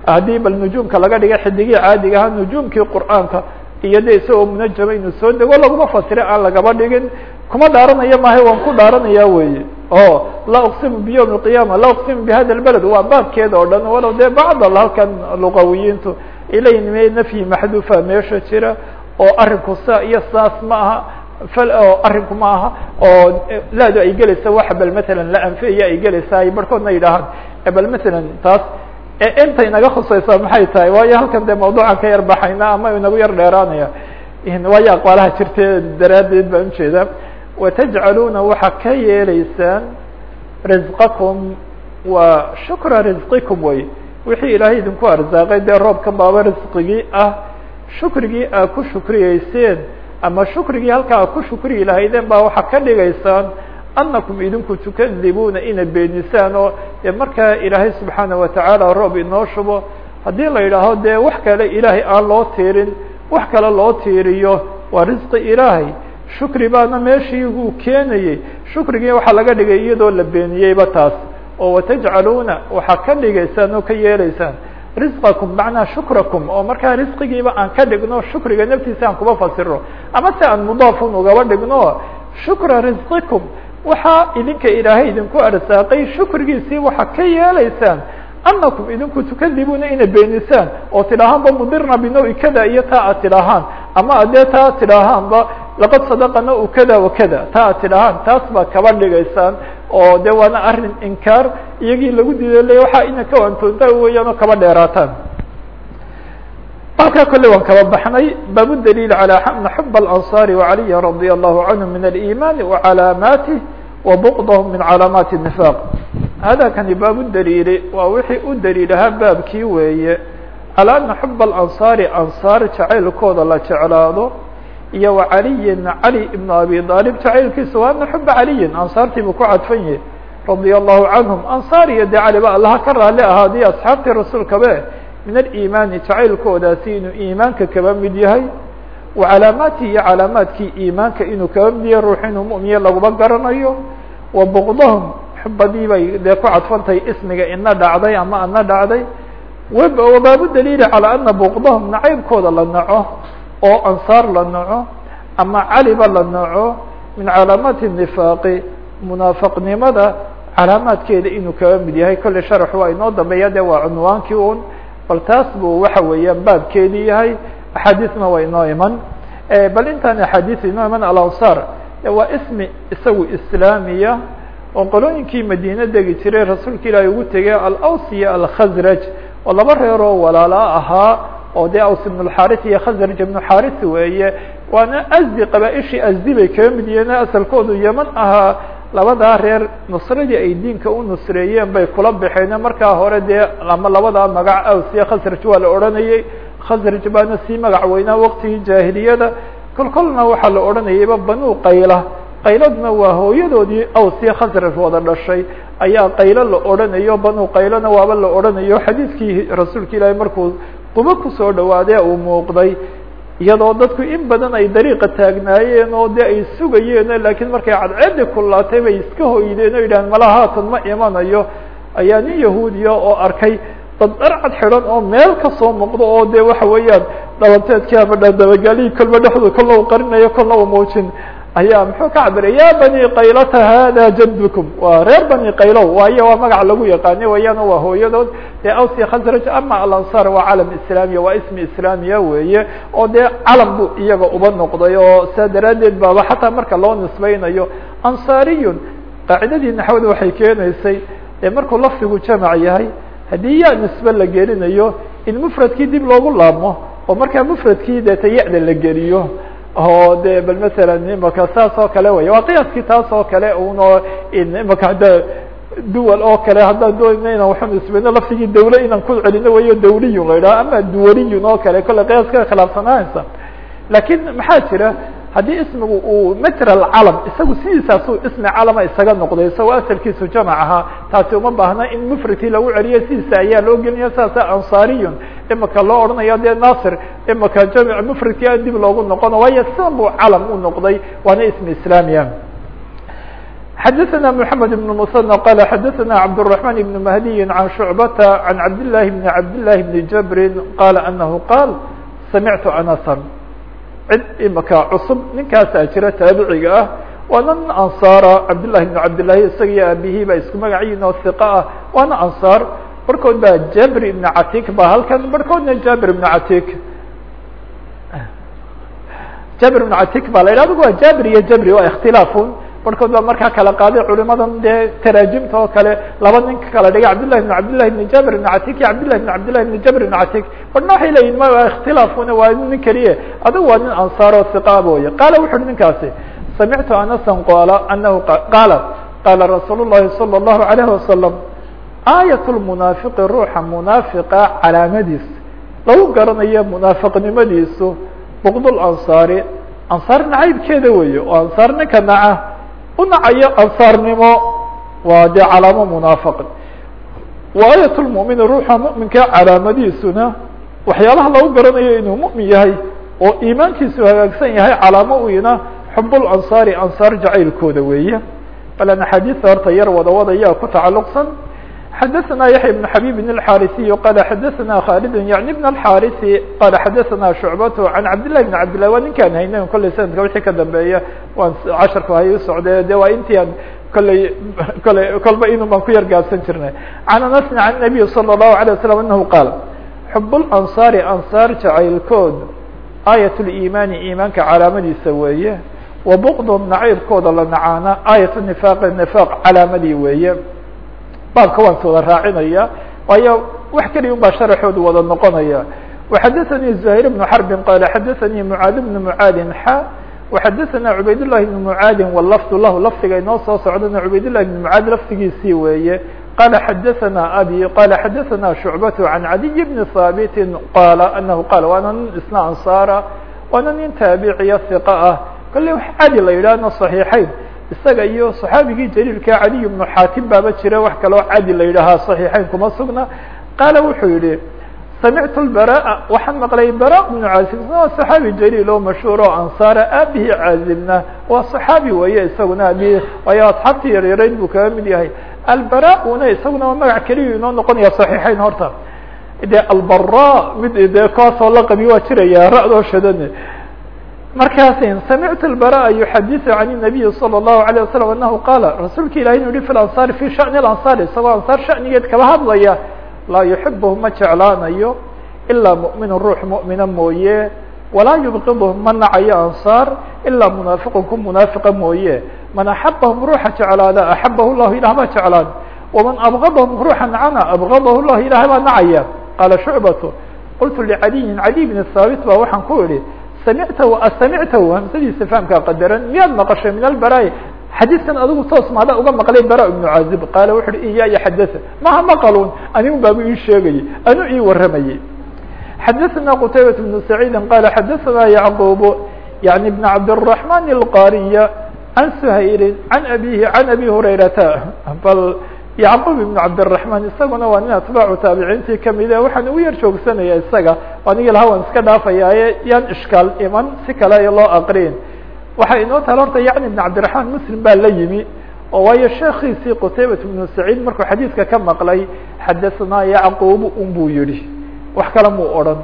haddii bal nujuumka laga dhiga xidigii caadiga ahaa nujuumkii qur'aanka iyo de isagoo munajama inuu soo dego laguma fasira aan lagaba dhigin. Kuma dhaaranayo maaha waan ku dhaaranaya weye o laa uqsimu biyawmi اlqiyama laa uqsimu bihada lbaled waa baabkeeda oo dhan. Walow dee bacd halkan luqawiyiintu ilayme nafyi maxduufa meesha jira oo arrinku sa iyo saas ma aha oo arrinku ma aha oo laadu ay gelaysa wax bal matalan la anfiya ay gelaysa ay barhkoodna yidhaahaan bal matalan taas inta inaga khusaysa maxay tahay? Waayo halkan dee mawduucan ka yar baxayna ama inagu yar dheeraanaya. Waayo aqwaalaha jirte daraaddeed baan ujeeda watajcaluuna waxaa ka yeelaysaan risqakum waa shukra risqikum wey wixii ilaahay idinku arsaaqay dee roobka baaba risqigii ah shukrigii aa ku shukriyeyseen ama shukrigii halkaa a ku shukriyi lahaydeen baa waxaa ka dhigaysaan anakum idinku tukadibuuna ina beenisaan oo dee markaa ilaahay subxaana watacaala roob inoo shubo haddii la yidhaaho dee wax kale ilaahay aan loo tiirin wax kale loo tiiriyo waa risqi ilaahay shukri baana meeshii uu keenayey shukrigii waxaa laga dhigay iyadoo la beeniyeyba taas oo watajcaluuna waxaa ka dhigaysaan oo ka yeelaysaan risqakum macnaa shukrakum oo markaa risqigiiba aan ka dhigno shukriga naftiisa aan kuba fasiro ama se aan mudaafun ugaba dhigno shukra risqikum waxaa idinka ilaahay idinku arsaaqay shukrigiisii waxaa ka yeelaysaan anakum idinku tukadibuuna ina beenisaan oo tidhaahaanba mudirna binawi kada iyo taa aad tidhaahaan ama adee taa ad tidhaahaanba laqad sadaqana u kada wa kada taa ad tidhaahaan taas baa kaba dhigaysaan oo de waana arrin inkaar iyagii lagu diiday le waxaa ina ka wantoonta weeyaan oo kaba dheeraataan halkaa kolley waan kaba baxnay bab daliil calى ana xub اlanصaari wacaliya radi allahu canhu min aliimani wacalaamaatih wabqdhm min calaamaati النifaq hada kani baab daliili waa wixii u daliilahaa baabkii weeye calى ana xub اlanصaari ansaar jacaylkooda la jeclaado iyo wacaliyin cali ibn abi aalib jacaylkiisa waa ana xuba caliyin ansaartiibuu ku cadfan yahi radia allahu canhum ansaar iyo dee cali ba allaha ka raali ahaadiyo asxaabtii rasuulkabe min aliimaani jacaylkoodaasi inuu iimaanka kaba mid yahay wa calaamaatihi iyo calaamaadkii iimaanka inuu kaba yahay ruux inuu mu'miye laguma garanayo wa buqdahum xubadii bay dee ku cadfantahay ismiga ina dhacday ama ana dhacday wabaabu daliili calaa ana buqdahum nacaybkooda la naco oo ansaar la naco ama caliba la naco min calaamaati nifaaqi munaafaqnimada calaamaadkeeda inuu kaba mid yahay kolley sharax waa inoo dambeeya de waa cunwaankii un bal taas buu waxa weeyaan baabkeedii yahay axaadiisna waa inoo iman. Bal intaan axaadiis inoo iman alansaar waa ismi isagu islaamiya oo qolooyinkii madiine degi jiray rasuulka ilaahay ugu tegay alaws iyo alkhasraj oo laba reeroo walaala ahaa oo dee aws ibn اxaris iyo khasraj ibnu xaris weeye. Waana asdi qabaa-ishii asdi bay kaga mid yihiin asalkoodu yeman ahaa. Labadaa reer nusradii ay diinka u nusreeyeen bay kula baxeen. Markaa hore dee ama labadaa magac aws iyo khasraj waa la odhanayey khasraj baana sii magac weynaa waqtigii jaahiliyada. Kol kolna waxaa la odhanayayba banu qayla. Qayladna waa hooyadoodii aws iyo khasraj wada dhashay. Ayaa qaylo la odhanayo banu qaylona waaba la odhanayo. Xadiiskii rasuulka ilaahay markuu qubo ku soo dhawaadee uu muuqday. Iyadoo dadku in badan ay dariiqa taagnaayeen oo de ay sugayeen lakiin markay cadceedi kullaatay bay iska hoydeen oo yidhahan malaha haatan ma imanayo. Ayaa nin yahuudiya oo arkay dad dharcad xidhan oo meel ka soo muuqdo oo de waxa weeyaan dhabanteedkii ama dabagaalihii kolba dhexdu kolna u qarinayo kolna u muujin ayaa muxuu ka cabiray ya bani qaylata hada jaddukum. Waa reer bani qaylow waayo waa magac lagu yaqaani wayaan waa hooyadood. Dee awsi khasraj ama alansaar waa calam islaamiya waa ismi islaamiya weeye oo dee calam bu iyaga uba noqday oo saa daraaddeed baaba xataa marka loo nisbaynayo ansaariyun qaacidadii naxwada waxay keenaysay dee markuu lafdigu jamac yahay haddii ya nisbe la gelinayo in mufradkii dib loogu laabmo oo markaa mufradkii deeta ya-da la geliyo oo de bal masalan imaka saas oo kale wey waa qiyaaskii taas oo kale uno imaka hadda duwal oo kale haddaan doonayna inaan waxu nisbeyno laftigii dawle inaan ku celino wayo dawliyun la yidhaha ama duwaliyun oo kale kolle qiyaaska khilaafsanaanaysa. Lakin maxaa jira haddii ismigu uu matral calam isagu sidiisaasu ismi calama isaga noqday isagoo asalkiisu jamac ahaa taasi uma baahna in mufradkii lagu celiyo sidiisa ayaa loo gelinaya saasa ansaariyun imaka loo odhanayo dee nasir imaka jamic mufradkii a dib loogu noqono waayo sidan buu calam u noqday waana ismi islaamiya xadaثna mحamed بن msنى qal xadaثna cabdالرحمن بن mahdiyi عan شhucbata عan cabdالlahi بn cabdالlahi بn jabri qala anahu qaal samictu anasa cid imika cusub. Ninkaasaa jira taabiciga ah. Waana nin ansaara ah, cabdillaahi bnu cabdillahi isaga iyo aabihii baa isku magacayiin oo hiqa ah. Waana ansaar. Barhkood baa jabir ibnu catik ba halkan. Barhkoodna jabir ibnu catik jabir ibnu catik ba la yidha waa jabir iyo jabri waa ikhtilaafun barhkood baa markaa kala qaaday culimadan dee taraajimta oo kale laba ninka kala dhigay cabdillahi bn cabdillahi bn jabr ibn catik iyo cabdillahi bn cabdillahi bn jabr ibn catik barhna waxay leeyihiin ma ikhtilaafuna waa nin keliye adag waa nin ansaaroo siqaa booye. Qaala wuxu uhi ninkaasi samictu anasan qoola anahu qaala qaala rasuulu llahi salى اllahu alayh wasalam aayat lmunaafiqi ruuxa munaafiqa calaamadiis. Lagu garanayo munaafiqnimadiisu buqd lansaari ansaar nacaybkeeda weeye oo ansaar ninka naca u nacayo ansaarnimo waa dee calaamo munaafiq wa aayat lmumini ruuxa muminka calaamadiisuna waxyaalaha lagu garanayo inuu mumin yahay oo iimaankiisu hagaagsan yahay calaamo uyna xub lansaari ansaar jacaylkooda weeye balan axaadiista horta yar wada wadayaa ku tacalluqsan xadaثna yaحya بن xabيb الxاrثي qال xadaثna khالد yعnي بن الxاrث qال xadaثna شhuعبة عan cabdاللahi بن cabdالله waa ninkaan hayna kolley sanadka wixii ka dambeeya waan casharku hay usocde de waa intii aan kolley kolley kolba inu baan ku yar gaabsan jirnay عan aنسn عan النaبي صلى الlaهu عليه وسلم أنه qاal xب الأنصاar anصاar jacaylkood aayat الإimaani iimaanka calaamadiisa weeye وبqd nacaybkooda la nacaana aayat نifaaq نifaaq calaamadii weeye baabka waan sooda raacinaya waayo wax keliya un baa sharaxoodu wada noqonaya وxadaثnي زهير بن حرب qال xadaثnي معاad بن معاad xa وxadaثna عubayd اللhi بن معاad wlfd lah lafdiga inoo soo socdana عubayd للhi بن معاad lafdigiisii weeye qال xadaثna abي qال xadaثna شhuعبة عن عadي بن ثابت qال أنه qال waana nin isna anصاara waana nin taabiciya ثiqa ah kolley wax cadi la yidhahna صaحيixeyn isaga iyo صaxaabigii jaliilka caliy بnu xaatim baaba jira wax kaloo cadi la yidhaahaa صaحيixeyn kuma sugna qaala wuxuu yihi samictu الbarاء waxaan maqlay barا بnu caazib waa صaxaabi jaliil oo mashhuur oo ansaara aabihii caazibna waa صaxaabi weeye isaguna aabihi waayo asxaabtii yaryarayd buu kaga mid yahay albara-una isaguna waa magac keliya inoo noqonaya صaحيixeyn horta de albara mid de kaasoo laqabi waa jiraya ra-doo shadan markaasin samictu الbarا yuxadiثu can الnabiyi salى الlahu عalيه wasalam anahu qaala rasuulka ilahi inu yihi fi lansaari fi shaأni اlansaar isagoo ansaar shanigeed kaba hadlaya laa yuxibhu ma jeclaanayo ilaa muؤminu ruux muؤmina mooye walaa yubqidhu ma nacayo ansaar ilaa munaafiqun ku munaafiqa mooye man axabahum ruuxa jeclaada axabahu llahu ilah baa jeclaan waman abgadahum ruuxa nacana abgadahu llah ilaah baa nacaya qaala shucbatu qultu licadiyin cadiy bn haabit ba waxaan ku idhi samictahu asamictahu hamsadiisa fahamkaa qadaran miyaad maqashay min albara xadiidkan adigu toos maada uga maqlay bara ibnu caazib qaala wuxu uhi iya xadaa maha maqalun anigu baabu ii sheegayey anu ii waramayey xadaثna qtaybaة بن سacيidi qala xadaثna yعqub yaعni بn cabdالرaحman الqariya عan shayri عan abihi عan abi hurayrata bal yacquub ibnu cabdiraxmaan isaguna waa nin atbaacu taabiciintii kamide ah. waxaan ugu yar joogsanayaa isaga aniga waan iska dhaafayaaye yaan ishkaal iman si kale loo aqriin. Waxaa inoo taal horta yacni ibn cabdiraxmaan muslim baa la yimi oo waayo sheekiisii qutaybat ibnu saciid markuu xadiidka ka maqlay xadasanaa yacquubu un buu yihi wax kale muu odhan.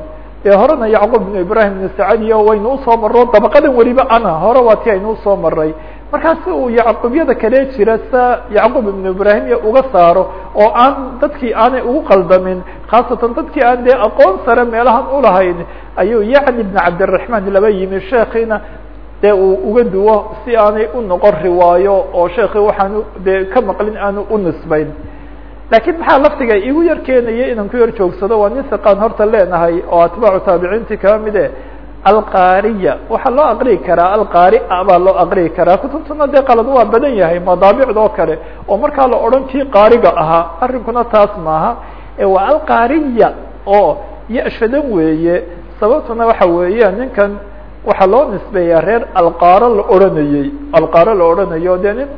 Ee horena yacquub ibnu ibrahim ibnu sacad iyo waynu u soo marro dabaqadan weliba ana hore waa ti aynu u soo maray markaasi uu yacquubyada kale jira sa yacquub ibnu ibrahim iyo uga saaro oo aan dadkii aanay ugu qaldamin khaasatan dadkii aan dee aqoon sare meelahan ulahayn ayuu yacni ibn cabdiraحman laba yimi sheekiina dee uu uga duwo si aanay u noqon riwaayo oo sheekii waxaanu dee ka maqlin aanu u nisbayn. Lakiin maxaa laftiga igu yar keenaya inaan ku yar joogsado? Waa nin siqaan horta leenahay oo atbaacu taabiciintii mid e alqariya. Waxaa loo aqriyi karaa alqaria baa loo aqriyi karaa. Kutubtuna dee qalad waa badan yahay madaabicda oo kale. Oo markaa la odhan kii qaariga ahaa arrinkuna taas maaha. Waa alqariya oo ya-shadan weeye. Sababtuna waxa weeya ninkan waxaa loo nisbeeyaa reer alqaaro la odhanayey. Alqaaro la odhanayo de nin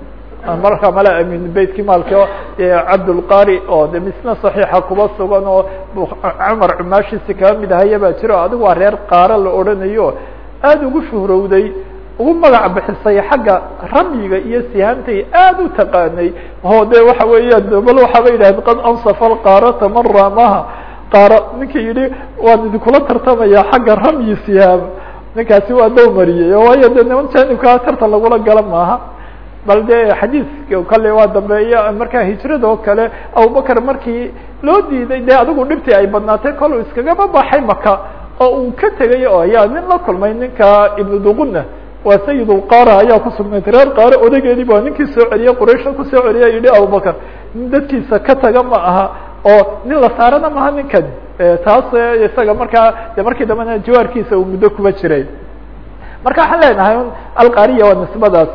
markaa mala amin beytkii maalki cabdulqari oo de misna saxiixa kuba sugan oo cumar cumaashiisi kaba mid ahaya baa jiro adigu waa reer qaaro la odhanayo. Aada ugu shuhrowday ugu magac bixisay xagga ramyiga iyo sihaantay aada u taqaanay. Oo de waxa weeyaan bal waxaaba yidhahdeen qad ansafa alqaarata man raamaha qaaro ninkii yihi waan idinkula tartamaya xagga ramyi sihaam ninkaasi waa dow mariyey waayo de niman janibkaa tartan lagula gala maaha bal de xadiiska kale waa dambeeya markaa hijrada oo kale abubakar markii loo diiday de adigu dhibtii ay badnaatay kol uu iskagaba baxay maka oo uu ka tegay oo ayaa nin la kulmay ninka ibnu duquna waa sayid ulqara ayaa kusugnaytay reer qaare odageedii ba ninkii soo celiyey quraysha ku soo celiya yihi abubakar nin dadkiisa ka taga ma aha oo nin la saarana maha ninkan. Taas isaga markaa de markii dambena jawaarkiisa uu muddo kuba jiray. Marka waxaan leenahay alqariya waa nisbadaas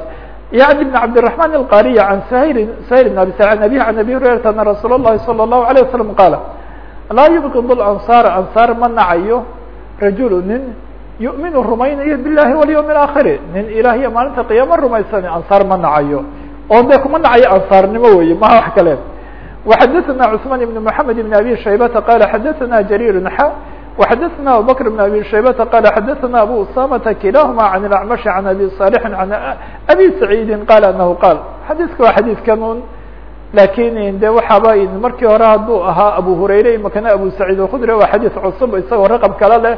يعني بن عبدالرحمن القاري عن سهيل سهيل بن أبي سعيد عن أبيه عن أبي هريرة أن رsuuل اللhi صلى الله عليه وسلم قال لاa يبغض الأنصار أنصاar ma nacayo رaجuل nin يؤمن rumaynayo باللahi واليوم الآخر nin ilahiya maalinta قياamo rumaysan أنصاar ma nacayo oo de kuma nacayo أنصاarnimo wey maha wax kale وxadثna عثمان بن محمد بن أبي شhيبة قال xadثna جرير ح وxadثna abubكر بن أbي شhيبة قال xadثna أbو اسامة كiلاهma عن الأعمش عن أbي صالح عن أbي سعيد قال أنه قال xadيثka waa xadيثkan un lakin de waxaaba markii hore hadduu ahaa abu hurayre imakana abu saciid alkhudri waa xadiis cusub isagoo raqab kale leh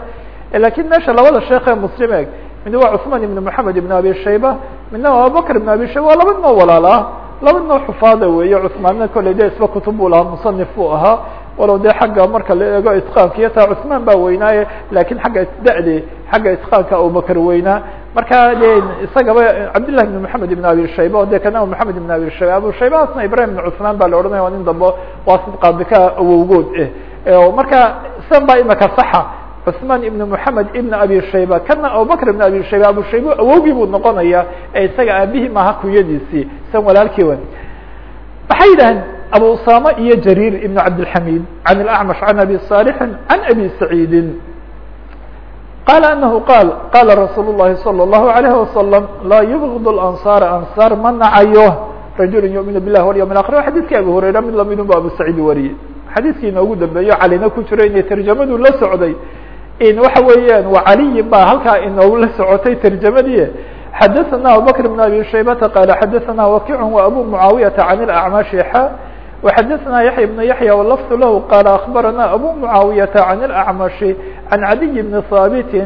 lakin meesha labada sheekh ee muslim eg mid waa cثman ibn moxamed ibn abi shayba midna waa abubakr ibn abi shayba waa laba noo walaala ah laba noo xufaada weeye cuثmaanna kolley de isba kutub buu lahaa musanif buu ahaa walow de xagga marka la eego itqaanka iyo taa cuثmaan baa weynaaye lakin xagga da'de xagga itqaanka abubakr weynaa marka de isagaba cabdالlah ibn moxamed ibn abi shayba o de kana moxamed ibn abi shayba abu shaybaasna ibrahim ibn cuثmaan baa la odhanaya waa nin dambe waa sidqaadika awowgood eh marka san baa imaka saxa cثman ibn moxamed ibn abi shayba kana abubakr ibn abi shayba abu shayba awowgii buu noqonaya ee isaga aabihii maaha kunyadiisii san walaalkii wan maxay yidhaheen abu usama iyo jarir ibn cabdilxamid can اlacmash can abi صaalixin can abi saciidi qala anahu qaal qala rasuul الlahi salى الlahu عalayh wasalam laa yubgd اlanصaar ansaar ma nacayo rajulu yumin bilah walyوم اakhir wa xadidkii abi hurayra mid lamidun bu abu saciid wariyey xadiiskii inoogu dambeeyo calina ku jiro inay tarjamadu la socday in waxa weeyaan wa caliyi ba halkaa inoogu la socotay tarjamadii xadaثana abubakr بn abi shaybata qala xadaثana wakic wa abu mucaawiyaةa can اlأcmashi xa وxadaثna yaحya بn yaحya wlafظ lah qala akbarana abu mucaawiyaةa can اlأcmashi can cadiy bni haabiti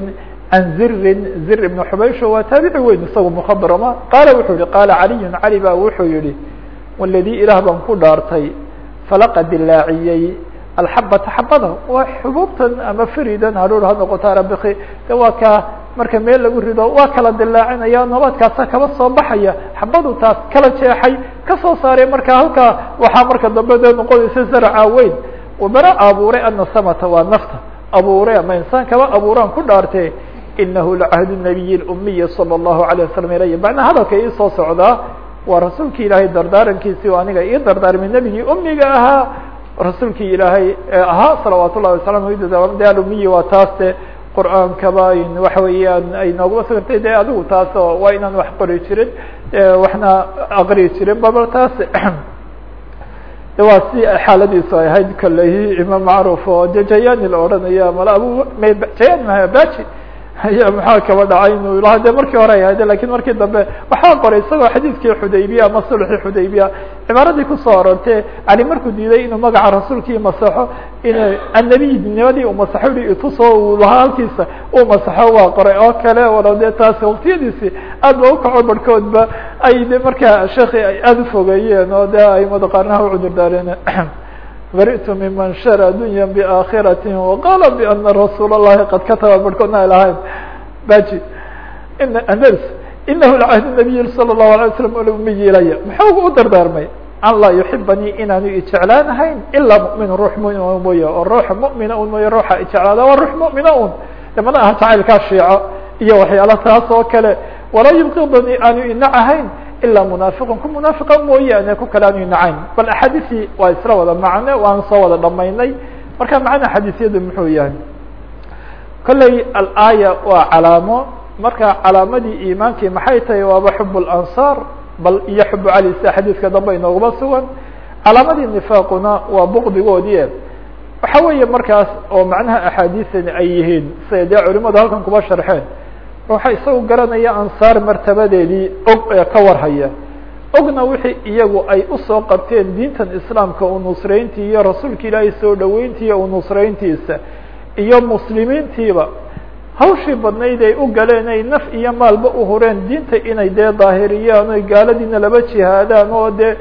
can zirin zir ibn xubaysho waa taabici weyn isagu mkhadrama qaala wuxuu yihi qaala caliyu cali ba wuxuu yihi waladii ilaah baan ku dhaartay falaqa dilaaciyey alxabata xabada waa xubuubtan ama firidan haruur ha noqoto arabiki de waa ka marka meel lagu rido waa kala dilaacinaya nabaadkaasa kaba soo baxaya xabadu taas kala jeexay kasoo saaray marka halkaa waxaa marka dambe dee noqonaysa zarca weyn wabara abuuray ana samata waa nafta abuuray ama insaan kaba abuuraan ku dhaarte inahu lacahdu nabiy umiyi salى الlahu alيه wasalam ilaya macnaa hadalka ii soo socdaa waa rasuulki ilaahay dardaarankiisii o aniga ii dardaarmay nebigii umiga ahaa rasuulkii ilaahay ahaa salawaat ullahi wasalam de alumiyi waa taas de qur'aankaba waxa weeyaan ay nooguma sugantay de adigu taas waa inaan wax qori jirin waxna aqri jirin babal taas. Waa si xaaladiisu ay ahayd kalehi imaam macruuf oo de la odhanayo mala abu jayani maha baji aya maxaa kaba dhacay inu ilaha de markii hore ay ahayde laakiin markii dambe waxaa qoray isagoo xadiidkii xudaybiya ama sulxii xudaybiya cibaaradii ku soo arorte cali markuu diiday inuu magaca rasuulkii masaxo in annabiynimadii uu masaxo i itusoo uu lahaa halkiisa uu masaxo waa qoray. Oo kale walo de taasi waktiyadiisi aad ba ukaco barhkoodba ay de markaa sheeki ay aada ufogeeyeen oo de ay madaqaanaha ucudur daareen baritu miman shara dunya baakhirati waqala bana rasuul اllahi qad kataba barhkoodna ay lahayn baji anders inahu lcahd nabiy salى الlahu alay waslam umiyi ilaya muxuu u dardaarmay an laa yuxibanii inaanu ijeclaanahayn ilaa mumin ruux mumina mooye oo ruuxa mumina un mooye ruuxa ijeclaada waa ruux mumina un de mana aha jacaylkaa shiico iyo waxyaala taas oo kale walaa yubqidanii aanu inacahayn ilaa munaafiqun ku munaafiqa mooyaane ku kale aanu inacayn bal axaadiisii waa isla wada macne waan soo wada dhamaynay marka macna xadiisyadu muxuu yahay kolley alaaya waa calaamo marka calaamadii iimaankii maxay tahay waaba xub اlansaar bal iyo xubu cali sida xadiiska dambe inooguma sugan calaamadii nifaaquna waa bukdigoodii waxa weeye markaas oo macnaha axaadiisani ay yihiin siday dee halkan kuba sharxeen ruuxa isagu garanaya ansaar martabadeedii og ee ka warhaya. Ogna wixii iyagu ay u soo qabteen diintan islaamka u nusrayntii iyo rasuulka ilaahay soo dhaweyntiiyo u nusrayntiisa iyo muslimiintiiba hawshii badnayd ay u galeen ay naf iyo maalba u hureen diinta inay dee daahiriyaan oy gaaladiina laba jihaadaan oo dee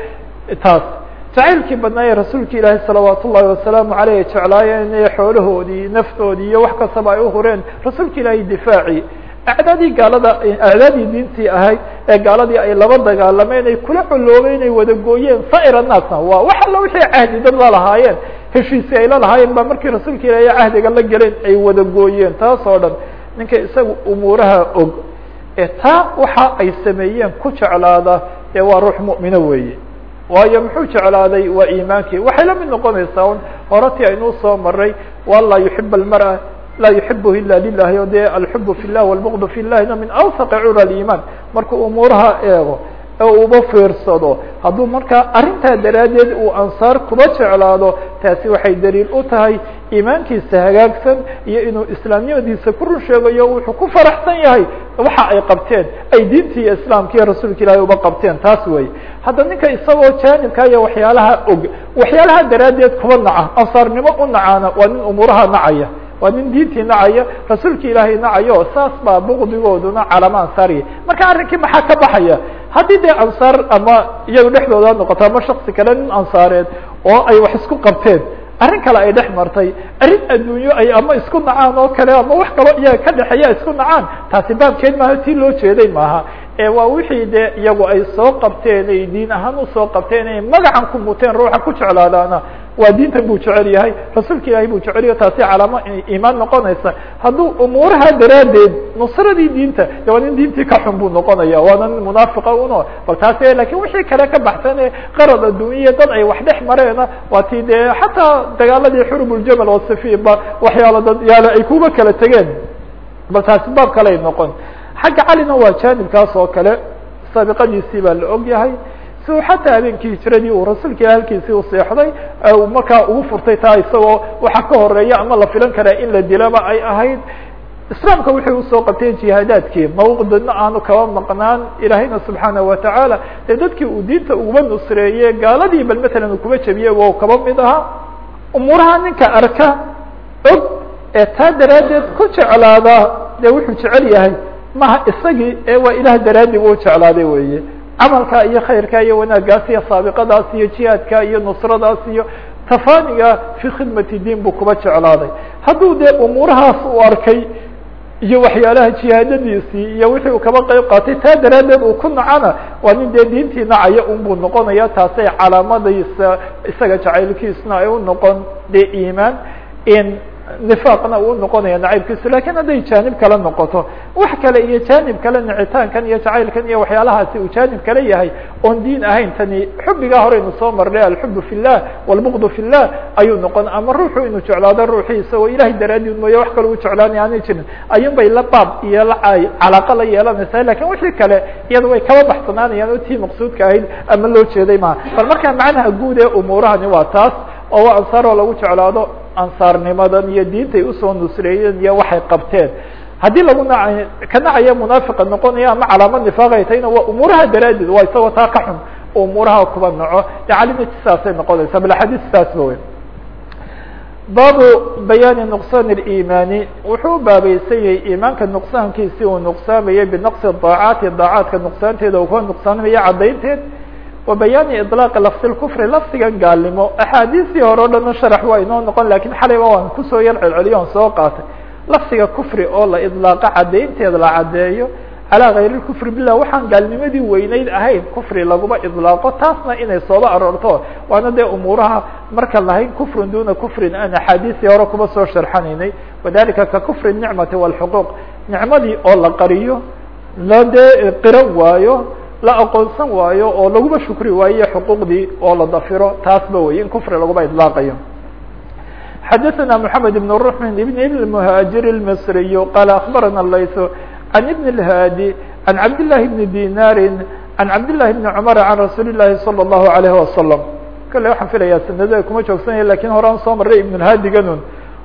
taas. Jacaylkii badnaa ee rasuulka ilaahay salawaat ullahi wasalaamu caleyh jeclaayeen ee xoolahoodii naftoodii iyo wax kastaba ay u hureen rasuulka ilaahay difaaci acdaadii gaalada acdaadii diintii ahayd ee gaaladii ay laba dagaalameen ay kula coloobeen ay wada gooyeen saa'ir annaasna waa wax alla wixii cahdi dad la lahaayeen heshiisi ay la lahaayeen ba markii rasuulka ilaahay cahdiga la galeen ay wada gooyeen. Taas dhan ninka isaga umuuraha og ee taa waxa ay sameeyeen ku jeclaada ee waa ruux mu'mino weeye. Waayo muxuu jeclaaday? Waa iimaankii. Waxay la mid noqonaysaa un horatii aynuu soo maray wa laa almar'a laa yuxibh ila lilahi o dee alxub fi lah walbغd fi lahina min awsaqi cura اiman markuu umuuraha eego ee uba fiirsado hadduu markaa arrintaa daraaddeed uu ansaar kuba jeclaado taasi waxay daliil u tahay imaankiisa hagaagsan iyo inuu islaamnimadiisa ku run sheegayo wuxuu ku faraxsan yahay waxa ay qabteen ay diintii iyo islaamkiiyo rasuulka ilaahay uba qabteen taas weeye hadda ninka isagoo jaanibka iyo waxyaalaha og waxyaalaha daraaddeed kuba naca ansaarnimo u nacaana waa nin umuuraha nacaya waa nin diintii nacaya rasuulka ilaahay nacayo saas baa bukdigooduna calama ansaariya marka arrinkii maxaa ka baxaya? Haddii dee ansaar ama iyaga dhexdooda noqoto ama shaksi kale nin ansaareed oo ay wax isku qabteen arrin kale ay dhex martay arrin adduunyo ay ama isku nacaan oo kale ama wax kaloo iyaga ka dhexeeya isku nacaan taasi baabkeed maaha tii loo jeeday maaha. Ee waa wixii dee iyagu ay soo qabteen ay diin ahaan u soo qabteen ay magacan ku muteen ruuxa ku jeclaadaana waa diintan buu jecel yahay rasuulka ilaahay buu jecel yahay taasi calaamo iimaan noqonaysa. Hadduu umuuraha daraaddeed nusradii diinta de waa nin diintii ka xun buu noqonaya waana nin munaafiqa uno bal taasi laakiin wixii kale ka baxsan ee qarad adduunya dad ay wax dhex mareena waa ti dee xataa dagaaladii xurubuljamal oo safiba waxyaalo dad yaale ay kuba kala tegeen. Bal taasi baab kale ay noqon. Xagga calina waa jaanibkaas oo kale saabiqadiisii baa la og yahay si xataa habeenkii hijradii uu rasuulka halkiisii u seexday markaa ugu furtay taa isagoo waxa ka horreeya ama la filan karaa in la dilaba ay ahayd. Islaamka waxay u soo qabteen jihaadaadkii mawqdina aanu kaba maqnaan ilaahayna subxaanaه watacaala dee dadkii uu diinta uguba nusreeye gaaladii bal matalan kuba jebiyey wo kaba mid ahaa. Umuuraha ninka arka og ee taa daraaddeed ku jeclaada dee wuxuu jecel yahay maha isagii ee waa ilaah daraaddi u jeclaaday weeye camalka iyo khayrka iyo wanaaggaas iyo saabiqadaas iyo jihaadka iyo nusradaas iyo tafaniga fi khidmati diin buu kuba jeclaaday. Hadduu dee umuurahaas u arkay iyo waxyaalaha jihaadadiisii iyo wixii uu kaba qeyb qaatay taa daraaddeed uu ku nacana waa nin dee diintii nacaya un buu noqonaya taasay calaamadaysa isaga jacaylkiisna ay u noqon dee iimaan nifaaqna uu noqonaya nacaybkiisu laakiin hadday jaanib kale noqoto wax kale iyo jaanib kale nicitaankan iyo jacaylkan iyo waxyaalahaasi uu jaanib kale yahay oon diin ahayn tani xubigaa horeynu soo marnay alxubu fi llah walbugdu fi llah ayuu noqon ama ruuxu inuu jeclaado ruuxiisa oo ilahay daraadid mooye wax kale u jeclaanaya aanay jirin. Ayun bay la baab iyo la calaaqa la yeelanaysaa laakiin wixii kale iyada way kaba baxsanaanayaan oo tii maqsuudka ahayd ama loo jeeday maha bal markaa macnaha guud ee umuurahani waa taas oo waa ansaar oo lagu jeclaado ansaarnimadan iyo diintay u soo nusreeyeen iyo waxay qabteen. Haddii lagu naca ka nacaya munaafiqa noqonaya ama calaamad nifaaqay tahayna waa umuuraha daraaddeed waa isagoo taa ka xun umuuraha kuba naco. De calimati saasay noqonaysa bal axaadiis saasba wey baabu bayaani nuqsaan اliimaani wuxuu baabaysan yahay iimaanka nuqsaankiisi uu nuqsaamayay binaqsi daacaati daacaadka nuqsaanteeda uu ka nuqsaanmaya caddaynteed wa bayaani iطlaaqi lafdi lkufri lafdigan gaalnimo axaadiistii hore o dhan sharax waa inoo noqon lakin xalayba waan kusoo yar celceliyo on soo qaatay lafdiga kufri oo la idlaaqa caddaynteeda la caddeeyo calaa gayr lkufri bilah waxaan gaalnimadii weyneyd ahayn kufri laguma idlaaqo taasna inay sooba aroorto waana dee umuuraha marka lahayn kufrun duna kufrin aan axaadiistii hore kuma soo sharxanaynay wadalika ka kufri الnicmati wاlxuquuq nicmadii oo la qariyo la dee qiran waayo la aqoonsan waayo oo laguma shukri waayo xuquuqdii oo la dafiro taasba wey in kufri laguma idlaaqayo xadaثna mحamed بن رحm بn المهاجir المصriي qال أخbarana layث عن بن الهاdي عن cabd للhi بن dinar عن cabd للhi بن cمر عن رasuل الlahi صلى الlه عليه وسلم kale waxaan filaya sanada kuma joogsanaya lakin hore an soo maray iبن الhadiganun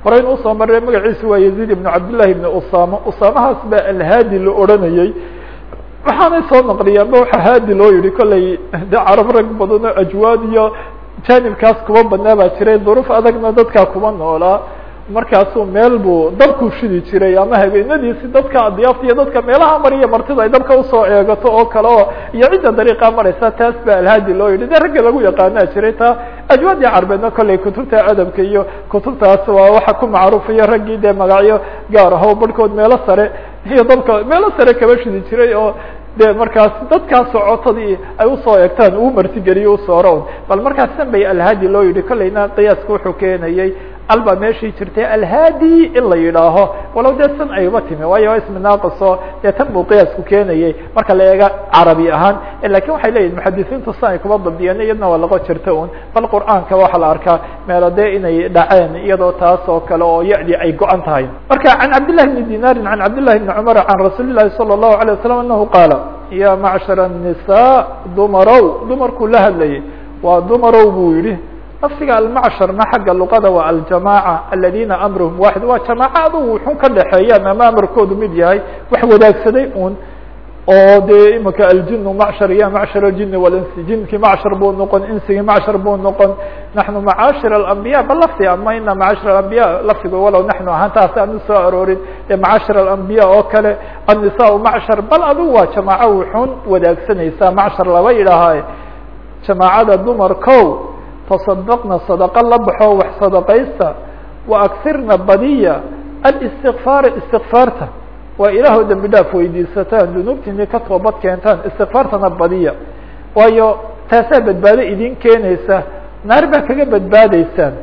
horeyn usoo maray magaciisu waa يزيد بن cabd للhi بن usama usamahaas ba alhadi la oranayey waxaanay soo naqliyaanba waxa haadi loo yihi kollay de carab rag badan oo ajwaad iyo janibkaas kuma badnaa baa jiray duruuf adagna dadkaa kuma noolaa markaasuu meel buu dabku shidi jiray ama habeenadiisi dadka adyaafta iyo dadka meelaha mariya martida ay dabka u soo eegato oo kale oo iyo cidda dariiqa maraysa taas ba alhaadi loo yidhi. De ragga lagu yaqaanaa jiray taa ajwaadii carbeedna kollay kutubta adabka iyo kutubtaas waa waxa ku macruufiyo raggii dee magacyo gaar aho barhkood meelo sare iyo dabka meelo sare kaba shidi jiray oo de markaas dadkaa socotadii ay u soo egtaan uu martigeliyo usoorown bal markaasan bay alhaadi loo yidhi kollayna qiyaaska wuxuu keenayay alba meeshii jirtay alhaadi in la yidhaaho walow dee san ayba timi waayo waa ismi naaqiso dee tan buu qiyaasku keenayay marka la eega carabi ahaan lakin waxay leeyihin muxadisiintu san ay kuma dabdiyeen iyadna waa lago jirta un bal qur'aanka waxaa la arkaa meelo dee inay dhaceen iyadoo taas oo kale oo ya-dii ay go-an tahay marka can cabdillahi bni dinarin can cabdillahi bni cumar can rasuuli llahi salى الlahu alيه wasalam anahu qaala ya macshar الnisa dumarow dumarkuu la hadlayay waa dumarow buu yihi lafdiga almacsharna xagga luqada waa aljamaaca aladina amruhum waaxid. Waa jamaaco adugu wuxun ka dhexeeyaan ama amarkoodu mid yahay wax wadaagsaday un oo dee imika aljinu macshar ya macshar aljini walinsi jinkii macshar buu noqon insigii macshar buu noqon. Naxnu macaashir alambiya ba lafdi ama ina macaashir alambiya lafdigu walow naxnu ahaantaas aan u soo aroorin. Dee macaashir alambiya oo kale annisaa macshar bal adigu waa jamaaco wuxuun wadaagsanaysaa macshar laba yidhaahaa jamaacada dumarkow tasadaqna sadaqo la baxo wax sadaqaysta wa agsirna badiya alistikfaara istikfaarta waa ilaahw dembi dhaaf weydiisataan dunuubtiini ka toobad keentaan istikfaartana badiya waayo taasaa badbaado idin keenaysa naar baa kaga badbaadaysaan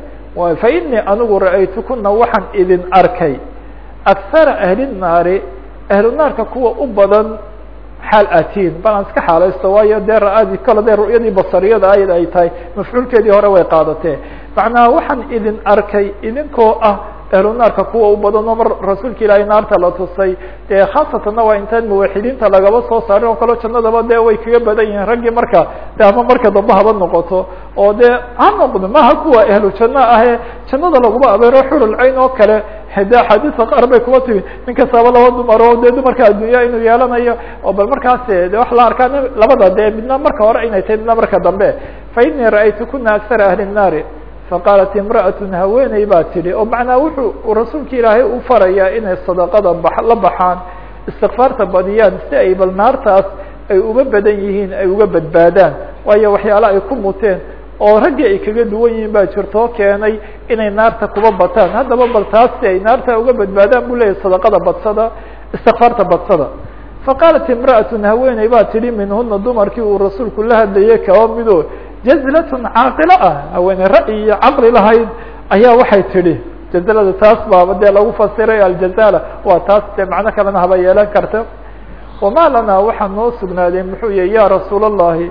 fa inii anigu ra'aytukuna waxaan idin arkay aksara ahli naari ahlu naarka kuwa u badan xaal atiin bal aan iska xaalaysto waayo dee ra'adii kale dee ru'yadii basariyada ayd ay tahay mafcuulkeedii hore way qaadatee macnaha waxaan idin arkay idinkoo ah ahlu naarka kuwa u badan oo mar rasuulka ilaahay naarta la tusay dee khaasatanna waa intaan muwaxidiinta lagaba soo saarin oo kaleo jannadaba dee way kaga badan yihiin. Raggii marka de ama marka dambe haba noqoto oo dee ha noqdo maha kuwa ahlu janno ahee jannada laguma abeero xurul cayn oo kale. De axaadiisa qaar bay kuma timi nin kastaaba laba dumar oo dee dumarka addunya inuu yeelanayo oo bal markaas de wax la arkaa labada dee midna marka hore inay tahay midna marka dambe. Fa inii ra'aytukuna aksara ahli nnaari faqaalat imra'atun haweeney baa tidhi oo macnaa wuxuu rasuulka ilaahay u farayaa inay sadaqada la baxaan istikfaarta badiyaan si ay bal naartaas ay uga badan yihiin ay uga badbaadaan waayo waxyaala ay ku muteen oo raggii ay kaga duwan yihiin baa jirtoo keenay inay naarta kuba bataan haddaba bal taas si ay naarta uga badbaadaan buu leyahy sadaqada badsada istikfaarta badsada faqaalat imra'atun haweeney baa tidhi minhuna dumarkii uu rasuulku la hadlayay kaba mido jazlatun caaqilo ah haweeney ra'yi iyo caqli lahayd ayaa waxay tidhi jazlada taas baaba dee lagu fasiray aljazala waa taas dee macno kalena haba yeelan karta wamaa lanaa waxaa noo sugnaaday muxuu yihi ya rasuul allahi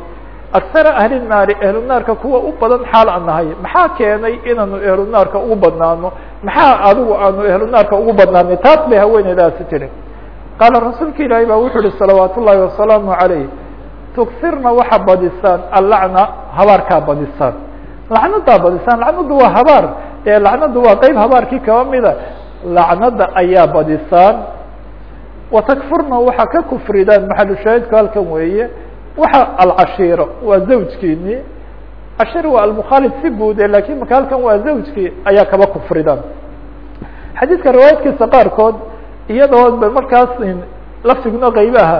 aksara ahli naari ahlu naarka kuwa u badan xaal aan nahay. Maxaa keenay inaanu ahlu naarka ugu badnaano? Maxaa adigu aanu ahlu naarka ugu badnaanay? Taas bay haweeneydaasi tidhi. Qaala rasuulka ilaahi baa wuxuu yihi salawaat ullahi wasalaamu calayh tugsirna waxa badisaan allacna habaarkaa badisaan lacnadaa badisaan lacnadu waa habaar ee lacnadu waa qeyb habaarkii kaba mida. Lacnada ayaa badisaan watakfurna waxaa ka kufridaan maxalushaahidku halkan weeye waxa alcashiiro waa zawjkiini cashir waa almukhaalid si guude laakiin marka halkan waa zawjkii ayaa kaba kufridaan. Xadiidka riwaayadkiisa qaarkood iyadoo markaas laftiguna qeybaha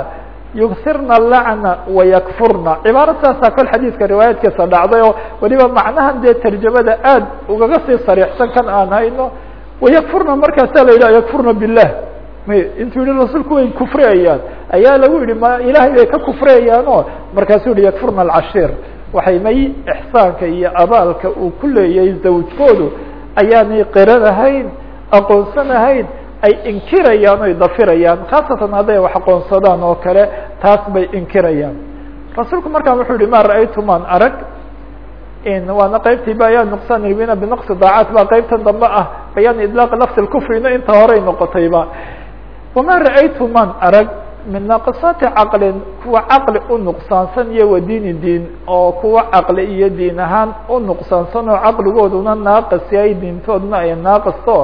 yugsirna lacna wayakfurna cibaaro saasaa kol xadiidka riwaayadkiisa dhacday oo waliba macnahan dee tarjamada aad ugaga sii sariixsan kan aan hayno wayakfurna markaasaa la yidhah yakfurna bilah intuu yihi rasuulku way kufriyayaan ayaa lagu yihi ma ilahay bay ka kufriyayaan o markaasuu yihi yakfurna alcashiir. Waxay may ixsaanka iyo abaalka uu ku leeyahay zawjkoodu ayaanay qiranahayn aqoonsanahayn ay inkirayaan oy dafirayaan khaasatan hadday wax aqoonsadaan oo kale taas bay inkirayaan. Rasuulku markaa wuxuu yihi ma ra'aytu maan arag? Waana qeybtii bayaan nuqsaan ilmina binaqsi daacaat baa qeybtan dambe ah bayaan idlaaq lafti lkufrina inta horey noqotayba wama ra'aytu maan arag? Min naaqisaati caqlin kuwa caqli u nuqsaansan iyo wa diini diin oo kuwa caqli iyo diin ahaan u nuqsaansan oo caqligooduna naaqis yahay ay naaqisto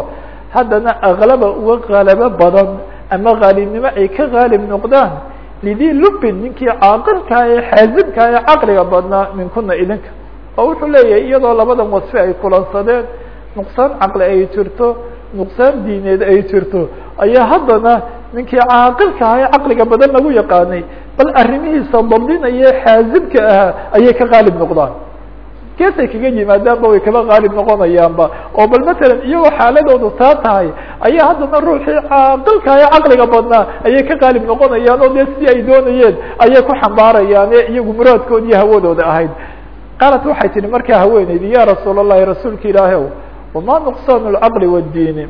haddana aklaba uga kalabo badan ama haalibnimo ay ka haalib noqdaan lidii lubin ninkii caaqilkaa ee xaazibkaa ee caqliga badnaa minkuna idinka. Oo wuxuu leeyahay iyadoo labadan wasfi ay kulansadeen nuqsaan caqli ay jirto nuqsaan diineed ay jirto ayaa haddana ninkii caaqilka ahaa ee caqliga badan lagu yaqaanay bal arrimihiisa dabdinaya xaazibka ahaa ayay ka haalib noqdaan geesay kaga yimaadaanba way kaba haalib noqonayaanba oo bal matalan iyagoo xaaladoodu taa tahay ayaa haddana ruuxii caaqilka ee caqliga badnaa ayay ka haalib noqonayaan oo dee sidii ay doonayeen ayay ku xambaarayaan ee iyagu muraadkooda iyo hawadooda ahayd qaalat waxay tihi markaa haweeneydi ya rasuul الlahi rasuulka ilaahi wama nuqsaan اlcaqli wاdiini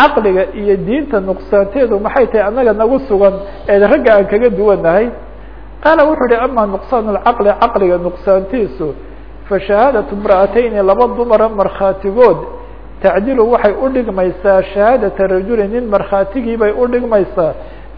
caqliga iyo diinta nuqsaanteedu maxay tahay anaga nagu sugan ee ragga aan kaga duwanahay qaala wuxuu yihi ama nuqsaan اlcaqli caqliga nuqsaantiisu fashahaadaة imra'atayni laba dumara markhaatigood. Tacdilu waxay udhigmaysaa shahaadata rajuli nin markhaatigii bay udhigmaysaa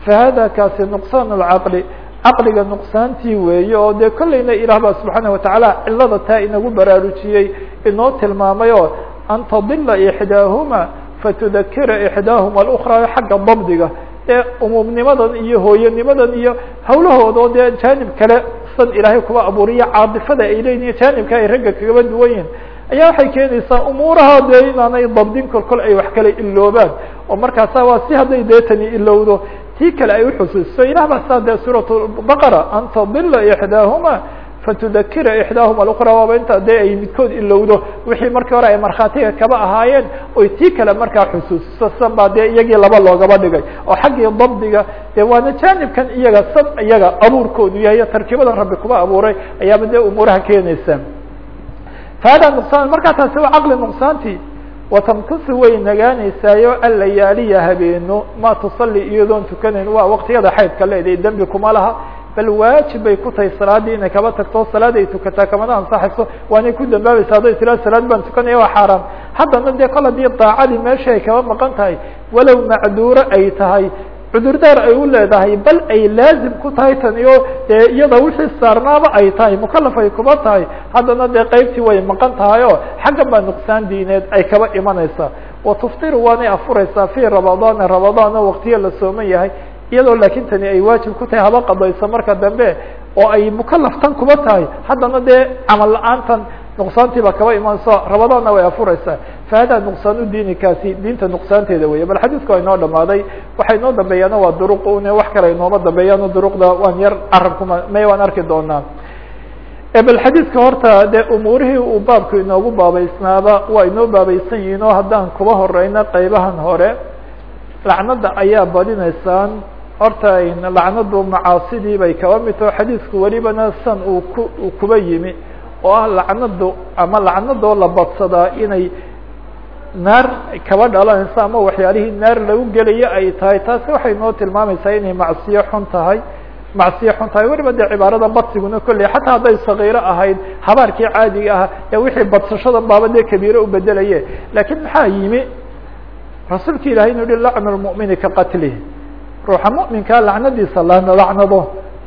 fahada kaasi nuqsaan اlcaqli caqliga nuqsaantii weeye oo dee kollayna ilaah baa subxaana watacaala cilada taa inagu baraarujiyey inoo tilmaamay oo an tadila ixdaahuma fatudakira ixdaahuma alukraa xagga dabdiga ee umuumnimadan iyo hooyanimadan iyo hawlahooda oo dee jaanib kale san ilaahay kuba abuuriya caadifada ay leeyihiin jaanibka ay ragga kagaba duwan yihiin ayaa waxay keenaysaa umuuraha dee inaanay dabdin kol kol ay wax kale iloobaan oo markaasa waa si hadday dee tani ilowdo tii kale ay uxusuusiso ilah baa dee suurat baqara an ixdaahuma fatudakira ixdaahuma alukra waaba inta dee ay midkood ilowdo wixii markii hore ay markhaatiga kaba ahaayeen oy tii kale markaa xusuusiso baa dee iyagii laba loogaba dhigay oo xaggii dabdiga dee waana jaanibkan iyaga san iyaga abuurkoodu yahay tarkiibadan rabbi kuba abuuray ayaaba dee umuuraha keenaysa fahada nuqsaan markaa taasi waa caqli nuqsaantii watamkusi way nagaanaysaayo allayaaliya habeeno ma tusalli iyadoon tukanayn waa waqtiyada xaydka leedahay dembi kuma laha bal waajib bay ku tahay salaadii inay kaba tagto salaad ay tukataa kamana ansaxayso waanay ku dambaabaysa hadday tiraa salaad baan tukanaya waa xaaraam. Haddana dee kol haddii daacadii meesha ay kaba maqan tahay walow macduuro ay tahay cudurdaar ay u leedahay bal ay laazim ku tahay tani oo dee iyada wixii saarnaaba ay tahay mukalaf ay kuba tahay haddana dee qeybtii way maqan tahay oo xaggan baa nuqsaan diineed ay kaba imanaysaa wa tuftiru waanay afuraysaa fi ramadaana ramadaan oo waqtiya la sooman yahay iyadoo laakin tani ay waajib ku tahay haba qadayso marka dambe oo ay mukalaftan kuba tahay. Haddana dee camal la'aantan nuqsaantii baa kaba imanayso ramadaanna way afuraysaa. Fahada nuqsaan u diinikaasi diinta nuqsaanteeda weeye. Bal xadiidku waa inoo dhamaaday waxay inoo dambeeyaana waa duruq une wax kale inooma dambeeyaan duruqda waan yar carabkuma may waan arki doonaa. Bal xadiidka horta dee umuurihii uu baabku inoogu baabeysnaaba waa inoo baabaysan yihiin oo haddaan kuba horeyno qeybahan hore lacnada ayaa badinaysaan horta lacnadu macaasidii bay kaba mid taho xadiidku welibana san uu ku kuba yimi oo ah lacnadu ama lacnadoo la badsadaa inay naar kaba dhalanayso ama waxyaalihii naar lagu gelayo ay tahay. Taasi waxay noo tilmaamaysaa inay macsiyo xun tahay macsiyo xun tahay. Weliba dee cibaarada badsiguna kolley xataa hadday sagiiro ahayd habaarkii caadiga ah ee wixii badsashada baaba dee kabiire u bedelaye. Laakiin maxaa yimi? Rasuulka ilahay inu yihi lacnu lmu'mini ka qatlih ruuxa mu'minkaa lacnadiisa la lacnado.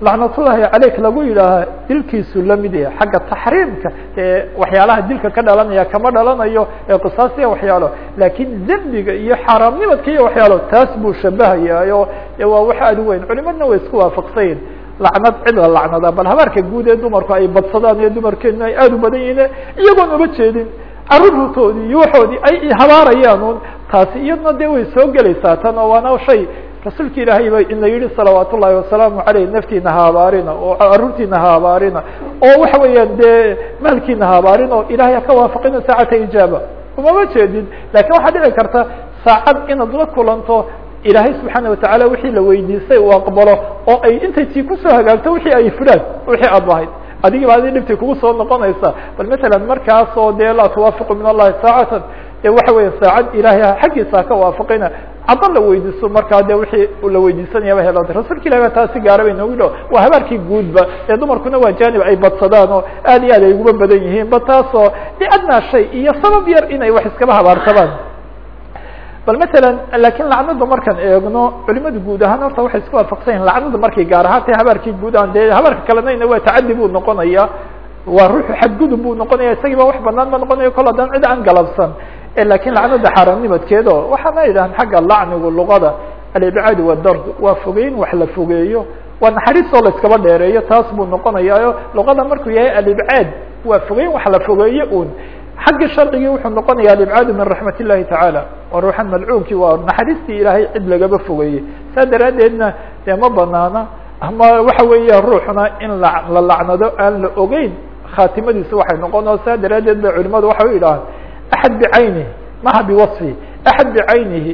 Lacnatullahi caleyk lagu yidhaaha dilkiisu la mid yahay xagga taxriimka ee waxyaalaha dilka ka dhalanaya kama dhalanayo ee qisaasiya waxyaalo. Laakiin dembiga iyo xaaraamnimadka iyo waxyaalo taas buu shabahayaayo. Waa wax aad weyn. Culimadna way isku waafaqsayin lacnad cid la lacnada bal habaarka guud ee dumarku ay badsadaan iyo dumarkeenu ay aad u badan yihiin iyagoon uba jeedin. Caruurtoodii iyo waxoodii ay habaarayaan un taasi iyadna dee way soo gelaysaa tan oo waana shay rasuulka ilaahay ba in la yihi salawaat ullahi wasalaamu aleyh naftiina ha habaarina oo caruurtiina ha habaarina oo waxa weeyaan dee maalkiina ha habaarina oo ilahay ha ka waafaqina saacata ijaaba. Umama jeedin laakiin waxaa dhici karta saacad inaad la kulanto ilaahay subxaana watacaala wixii la weydiistay uu aqbalo oo ay intay tii ku soo hagaagto wixii ay fulaan wixii aad lahayd. Adigi ba adi dhibti kugu soo noqonaysa bal matalan markaas oo dee laa tuwaafiqu min allahi saacatan de waxa weya saacad ilahay xaggiisa haka waafaqina caddo la weydiiso markaa de wixii la weydiisanayaba helada rasuulka ilahi ba taasi gaara bay noogu dho waa habaarkii guudba ee dumarkuna waa janib ay badsadaan oo aad iyo aad ay uguba badan yihiin ba taasoo biadnaa shay iyo sabab yar inay wax iskaba habaarsadaan bal matalan laakiin lacnada markaan eegno culimada guud ahaan horta waxay isku waafaqsan yihiin lacnada markay gaar ahaan habaarkii guud ahaan dee habaarka kalenayna waa tacadi buu noqonaya waa ruuxu xadgudub buu noqonaya isagii ba wax banaan ba noqonaya kol haddaan cid aan galabsan laakiin lacnada xaaraamnimadkeedo waxaana yidhahan xagga lacnigu luqada alibcaad wadard waa fogeyn wax la fogeeyo waa naxariistoo la iskaba dheereeyo taas buu noqonayaayo. Luqada markuu yahay alibcaad waa fogeyn wax la fogeeyo un xagga sharcigii wuxuu noqonaya alibcaadu min raxmat illahi tacaala. Waa ruuxan malcuunkii waa naxariistii ilaahay cid lagaba fogeeyey. Saa daraaddeedna dee ma banaana ama waxa weeya ruuxna in la la lacnado aan la ogeyn khaatimadiisa waxay noqon saa daraaddeed ba culimadu waxa u yidhahaan axad bicaynihi maha biwasfi axad bicaynihi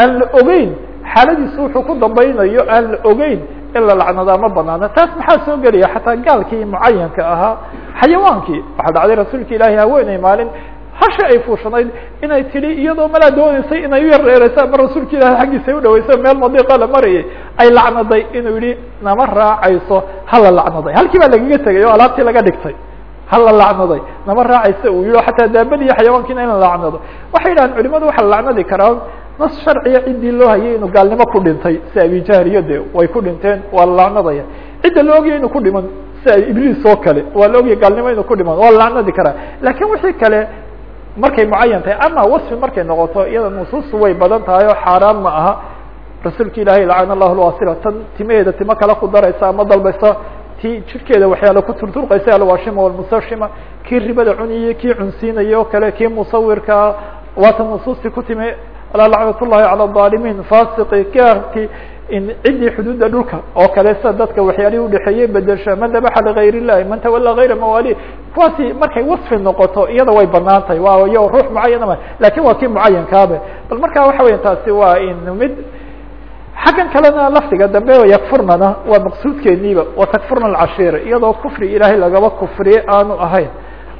aan la ogeyn xaaladiisu wuxuu ku dambaynayo aan la ogeyn in la lacnadaa ma banaana taas maxaa soo gelaya xataa gaalkii mucayanka ahaa xayawaankii waxaa dhacday rasuulka ilaahi haweeney maalin hashi ay fuushanayd inay tidhi iyadoo malaa dooneysay inay u yar dheereysa ama rasuulka ilahi xaggiisa u dhaweysa meel madiiqa la marayay ay lacnaday inuu yihi nama raacayso hala lacnaday halkii baa lagaga tegay oo alaabtii laga dhigtay hala lacnaday nama raacaysa uu yihi xataa daabadiiyo xayawaankiina in la lacnado waxay yidhahaan culimadu waxa la lacnadi karaa nas sharciya ciddii loo hayay inuu gaalnimo ku dhintay si abijahriyo de way ku dhinteen waa la lacnadaya. Cidda la ogaya ku dhiman sida ibliis oo kale waa la gaalnimo inu ku dhiman waa lacnadi karaa. Lakin wixii kale markay mucayan tahay ama wasfi markay noqoto iyada nusuustu way badan tahay oo xaaraan ma aha rasuulka ilaahay lacana allahu lwasila tan timaheeda timo kale ku daraysa ama dalbaysa ti jidhkeeda waxyaalo ku turturqaysa alwaashima walmustashima kii ribada cuniye kii cunsiinaya oo kale kii musawirkaa waata nusuusti ku timi lacnatullahi cala aalimiin fasiqi gaarkii ciddii xuduudda dhulka oo kale dadka waxyaalihii udhexeeyey bedesha man dabaxa ligayr illahi man tawala gayra mawali kuwaasi markay wasfi noqoto iyada way banaan waa iyo ruux mucayanama laakiin waa kii mucayankaabe bal marka waxa weya taasi waa in mid xaggan kalena lafdiga dambe yakfurnana waa maqsuudkeeniiba watakfurna alcashiira iyadoo kufri ilaahay lagaba kufriye aanu ahayn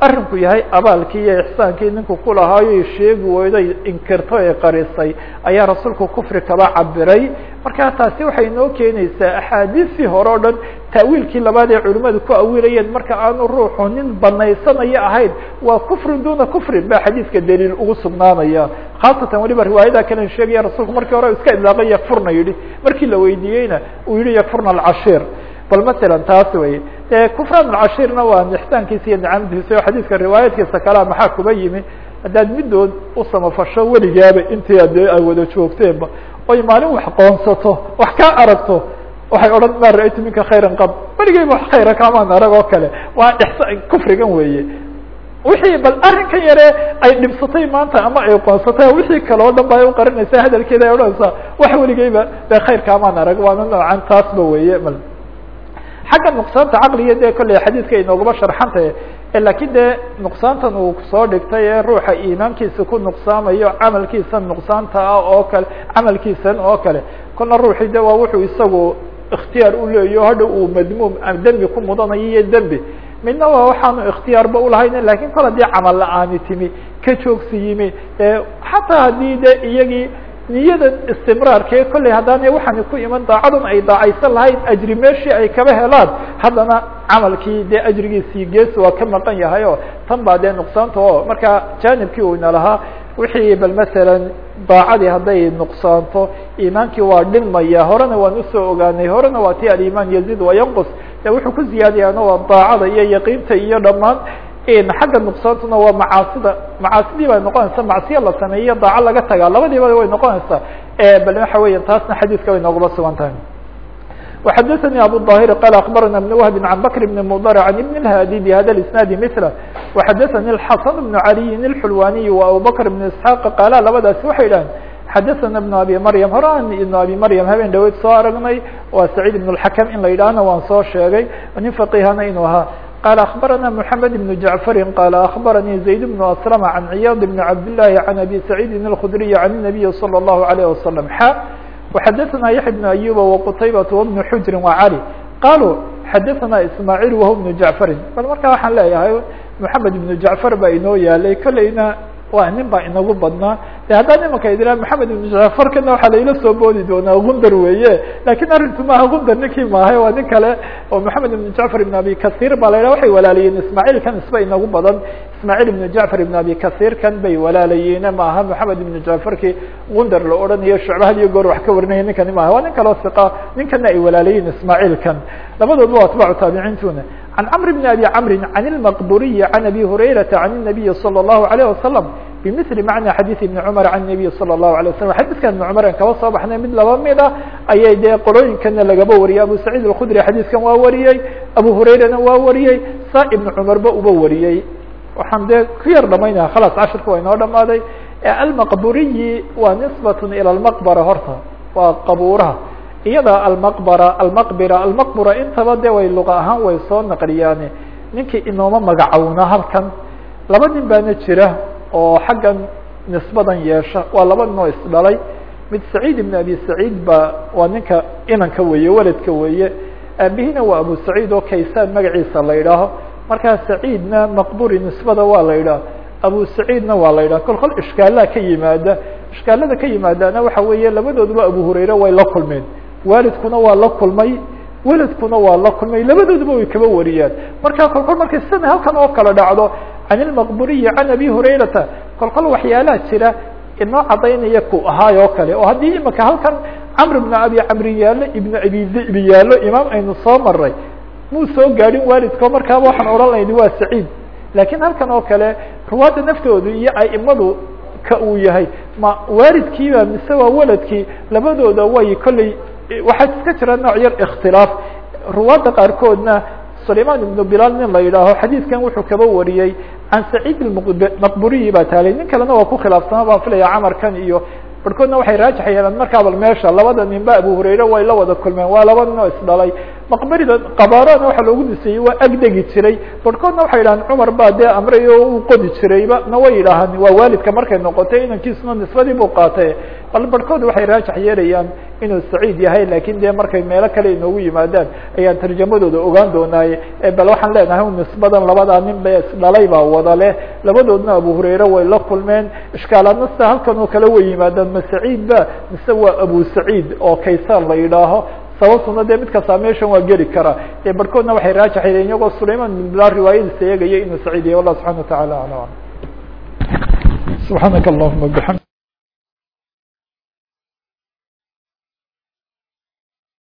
arrinku yahay abaalkii iyo ixsaankii ninku kulahaayo sheegi weyday inkirto ee qarisay ayaa rasuulku kufri kaba cabiray marka taasi waxay inoo keenaysaa axaadiistii hore o dhan ta'wiilkii labaad ee culimadu ku awilayeen marka aanu ruuxu nin banaysanayo ahayn waa kufrin duna kufrin ba xadiiska daliil ugu sugnaanaya. Khaasatan waliba riwaayada kalen sheegaya rasuulku markii hore iska idlaaqay yakfurna yihi markii la weydiiyeyna uu yihi yakfurna alcashiir bal matalan taas wey de kufran alcashiirna waa ixsaankiisa iyo nicamadiisa o xadiiska riwaayadkiisa kalea maxaa kuba yimi haddaad midood u samafasho weligaaba intii ade ay wada joogteenba oy maalin wax qoonsato wax kaa aragto waxay odhan ma ra'aytu minka khayra qab. Weligeyba wax khayra kaamaan arag oo kale. Waa ixsaan kufrigan weeye. Wixii bal arrinkan yare ay dhibsatay maanta ama ay qoonsatay wixii kale o dhan ba ay uqarinaysaa hadalkeeda ay odhanaysaa wax weligeyba de khayr kaamaan arag waana noocan taasba weeye xagga nuqsaanta caqliga dee kolley xadiidka inoogaba sharxantahe laakiin dee nuqsaantan uu soo dhigtay ee ruuxa iimaankiisa ku nuqsaamayo camalkiisa nuqsaanta ah oo kale camalkiisan oo kale. Kolna ruuxii de waa wuxuu isagu ikhtiyaar uleeyo hadha uu madmuum dembi ku mudanayo iyo dembi. Midna waa waxaanu ikhtiyaarba ulahayn laakiin kol haddii camal la'aani timi ka joogsi yimi xataa haddii de iyagii niyada istimraarkee kolley haddaana waxaani ku iman daacadan ay daacaysan lahayn ajri meeshii ay kaba helaan haddana camalkii dee ajrigiisii geesi waa ka maqan yahay tan baa dee nuqsaanta o marka janibkii uuna lahaa wixii bal masalan daacadii hadday nuqsaanto iimaankii waa dhinmaya horena waan u soo ogaanay horena waa ti alimaan yazid wayanqus de wuxuu ku ziyaadayaana waa daacada iyo yaqiinta iyo dhammaan xagga nuqsaantuna waa macaasida macaasidii bay noqonaysa macsiya la sameeyo daaco laga tagaa labadiiba way noqonaysaa bal waxa weya taasna xadiiska way noogaba sugan tahay وxadثnي abu الظاhر qال أخبرna بن وهب عن بكر بن مضر عن بن الهاdي بhda الاسناaد مثله وxadثnي الحسن بن علي الحلواني وأبو بكر بن اسحاq qاla labadaasi waxay dhaheen xadثna بن أbي مريم horan بن أbي مريم habeen dhaweyd soo aragnay waa سعيد بن الحكم in la yidhaahna waan soo sheegay nin فقيhana inuu ahaa قال أخبرنا محمد بن جعفر قال أخبرني زيد بن أسلم عن عياض بن عبد الله عن أبي سعيد الخدري عن النبي صلى الله عليه وسلم حا وحدثنا يحيى بن أيوب وقتيبة وبن حجر وعلي قالوا xadaثna ismaaعيل وهو بن جعفri bal markaa waxaan leeyahay محamed بن جعفر baa inoo yaalay kolleyna w nin baa inagu badnaa. De haddaan imaka idila maxamed ibn jafarkana waxaa laila soo boodi doonaa gundar weeye. Lakin arrintu maaha gundar ninkii maahay waa nin kale oo maxamed ibn jacfar ibn abi kasir baa la waxay walaalayiin ismaciil kan isba inagu badan. Ismaciil ibn jacfar ibn abi kasir kan bay walaalayiine maaha. Maxamed ibn jafarki gundar la odhanayo shucba iyo goor wax ka warinaya ninkani maaha. Waa nin kaloo siqa. Ninkana ay walaalayiin ismaaciil kan labadoodba waa atباcu taabiciintuna عن cمر بن أbي cمر عن المqبuري عن أbي هريرة عن النبي صلى الله عليه وسلم بمثل معنى xadيث بن cمر عن النبي صلى الله عليه وسلم xadيثkan بن cمر kaba soo baxnay mid laba mid a ayay dee qolooyinkana lagaba wariyay أبو سعيد الخdري xadيثkan waa wariyey أبو هريرana waa wariyey sa iبن cمرba uba wariyey waxaan dee ku yar dhamaynaya khلاص cashirka waa inoo dhamaaday المqبuري waa نسبة ilى المqبرة horta waa qabuuraha iyada almaqbara almaqbira almaqbura intaba de way luqa ahaan way soo naqliyaane. Ninkii inooma magacowna halkan. Laba nin baana jira oo xaggan nisbadan yeesha. Waa laba nin oo isdhalay. Mid saciid ibn abi saciid ba waa ninka inanka weeye weladka weeye. Aabihina waa abu saciid oo kaysaan magaciisa la idhaaho markaa saciidna maqburi nisbada waa la idhaah abu saciidna waa la idhaha kol kol ishkaalaha ka yimaada. Ishkaalada ka yimaadaana waxa weeye labadooduba abu hurayre way la kulmeen waalidkuna waa la kulmay weladkuna waa la kulmay labadooduba way kaba wariyaan. Marka kol kol markay sida halkan oo kala dhacdo can ilmaqburiyi can abi hurayrata kol kol waxyaalaha jira inoo cadaynaya ku ahaay oo kale. Oo haddii imika halkan camr ibnu abi camri yaallo ibnu abi dhi'bi yaallo imaam aynu soo maray muu soo gaadhin waalidko markaaba waxaan odhan layni waa saciid. Lakiin halkan oo kale ruwaadda naftoodu iyo aimadu ka uu yahay ma waalidkiiba mise waa waladkii labadooda way kolley waxaa iska jira nooc yar ikhtilaaf. Ruwaadda qaarkoodna sulayman ibnu bilaal nin la yidhaaho xadiidkan wuxuu kaba wariyey can saciid maqburiyi baa taalay. Nin kalena waa ku khilaafsana baan filaya camarkan iyo barhkoodna waxay raajix yeelaan markaaba meesha labada ninba abu hurayre way la wada kulmeen waa laba nin oo isdhalay maqbarida qabaarana waxaa loogu diseeyey waa agdegi jiray. Barhkoodna waxay yidhahaan cumar baa dee amray oo uu qodi jirayba. Na way yidhaahaan waa waalidka markay noqotay inankiisuna nisbadii buu qaatay. Bal barhkood waxay raajix yeelayaan inuu saciid yahay laakiin dee markay meelo kale inoogu yimaadaan ayaan tarjamadooda ogaan doonaaye. Bal waxaan leenahay nisbadan labadaa nin ba isdhalay baa wada leh. Labadoodna abu hurayre way la kulmeen. Ishkaalaadna sida halkan oo kale way yimaadaan ma saciid ba mise waa abu saciid oo kaysaan la yidhaaho sababtuna dee mid kastaa meeshan waa geli karaa. Barhkoodna waxay raajix yeeleen iyagoo sulayman bin bilal riwaayadiisa eegaya inuu saciid yahay wallah subxana wa taعala alam. Subxaanaka allahuma bxamd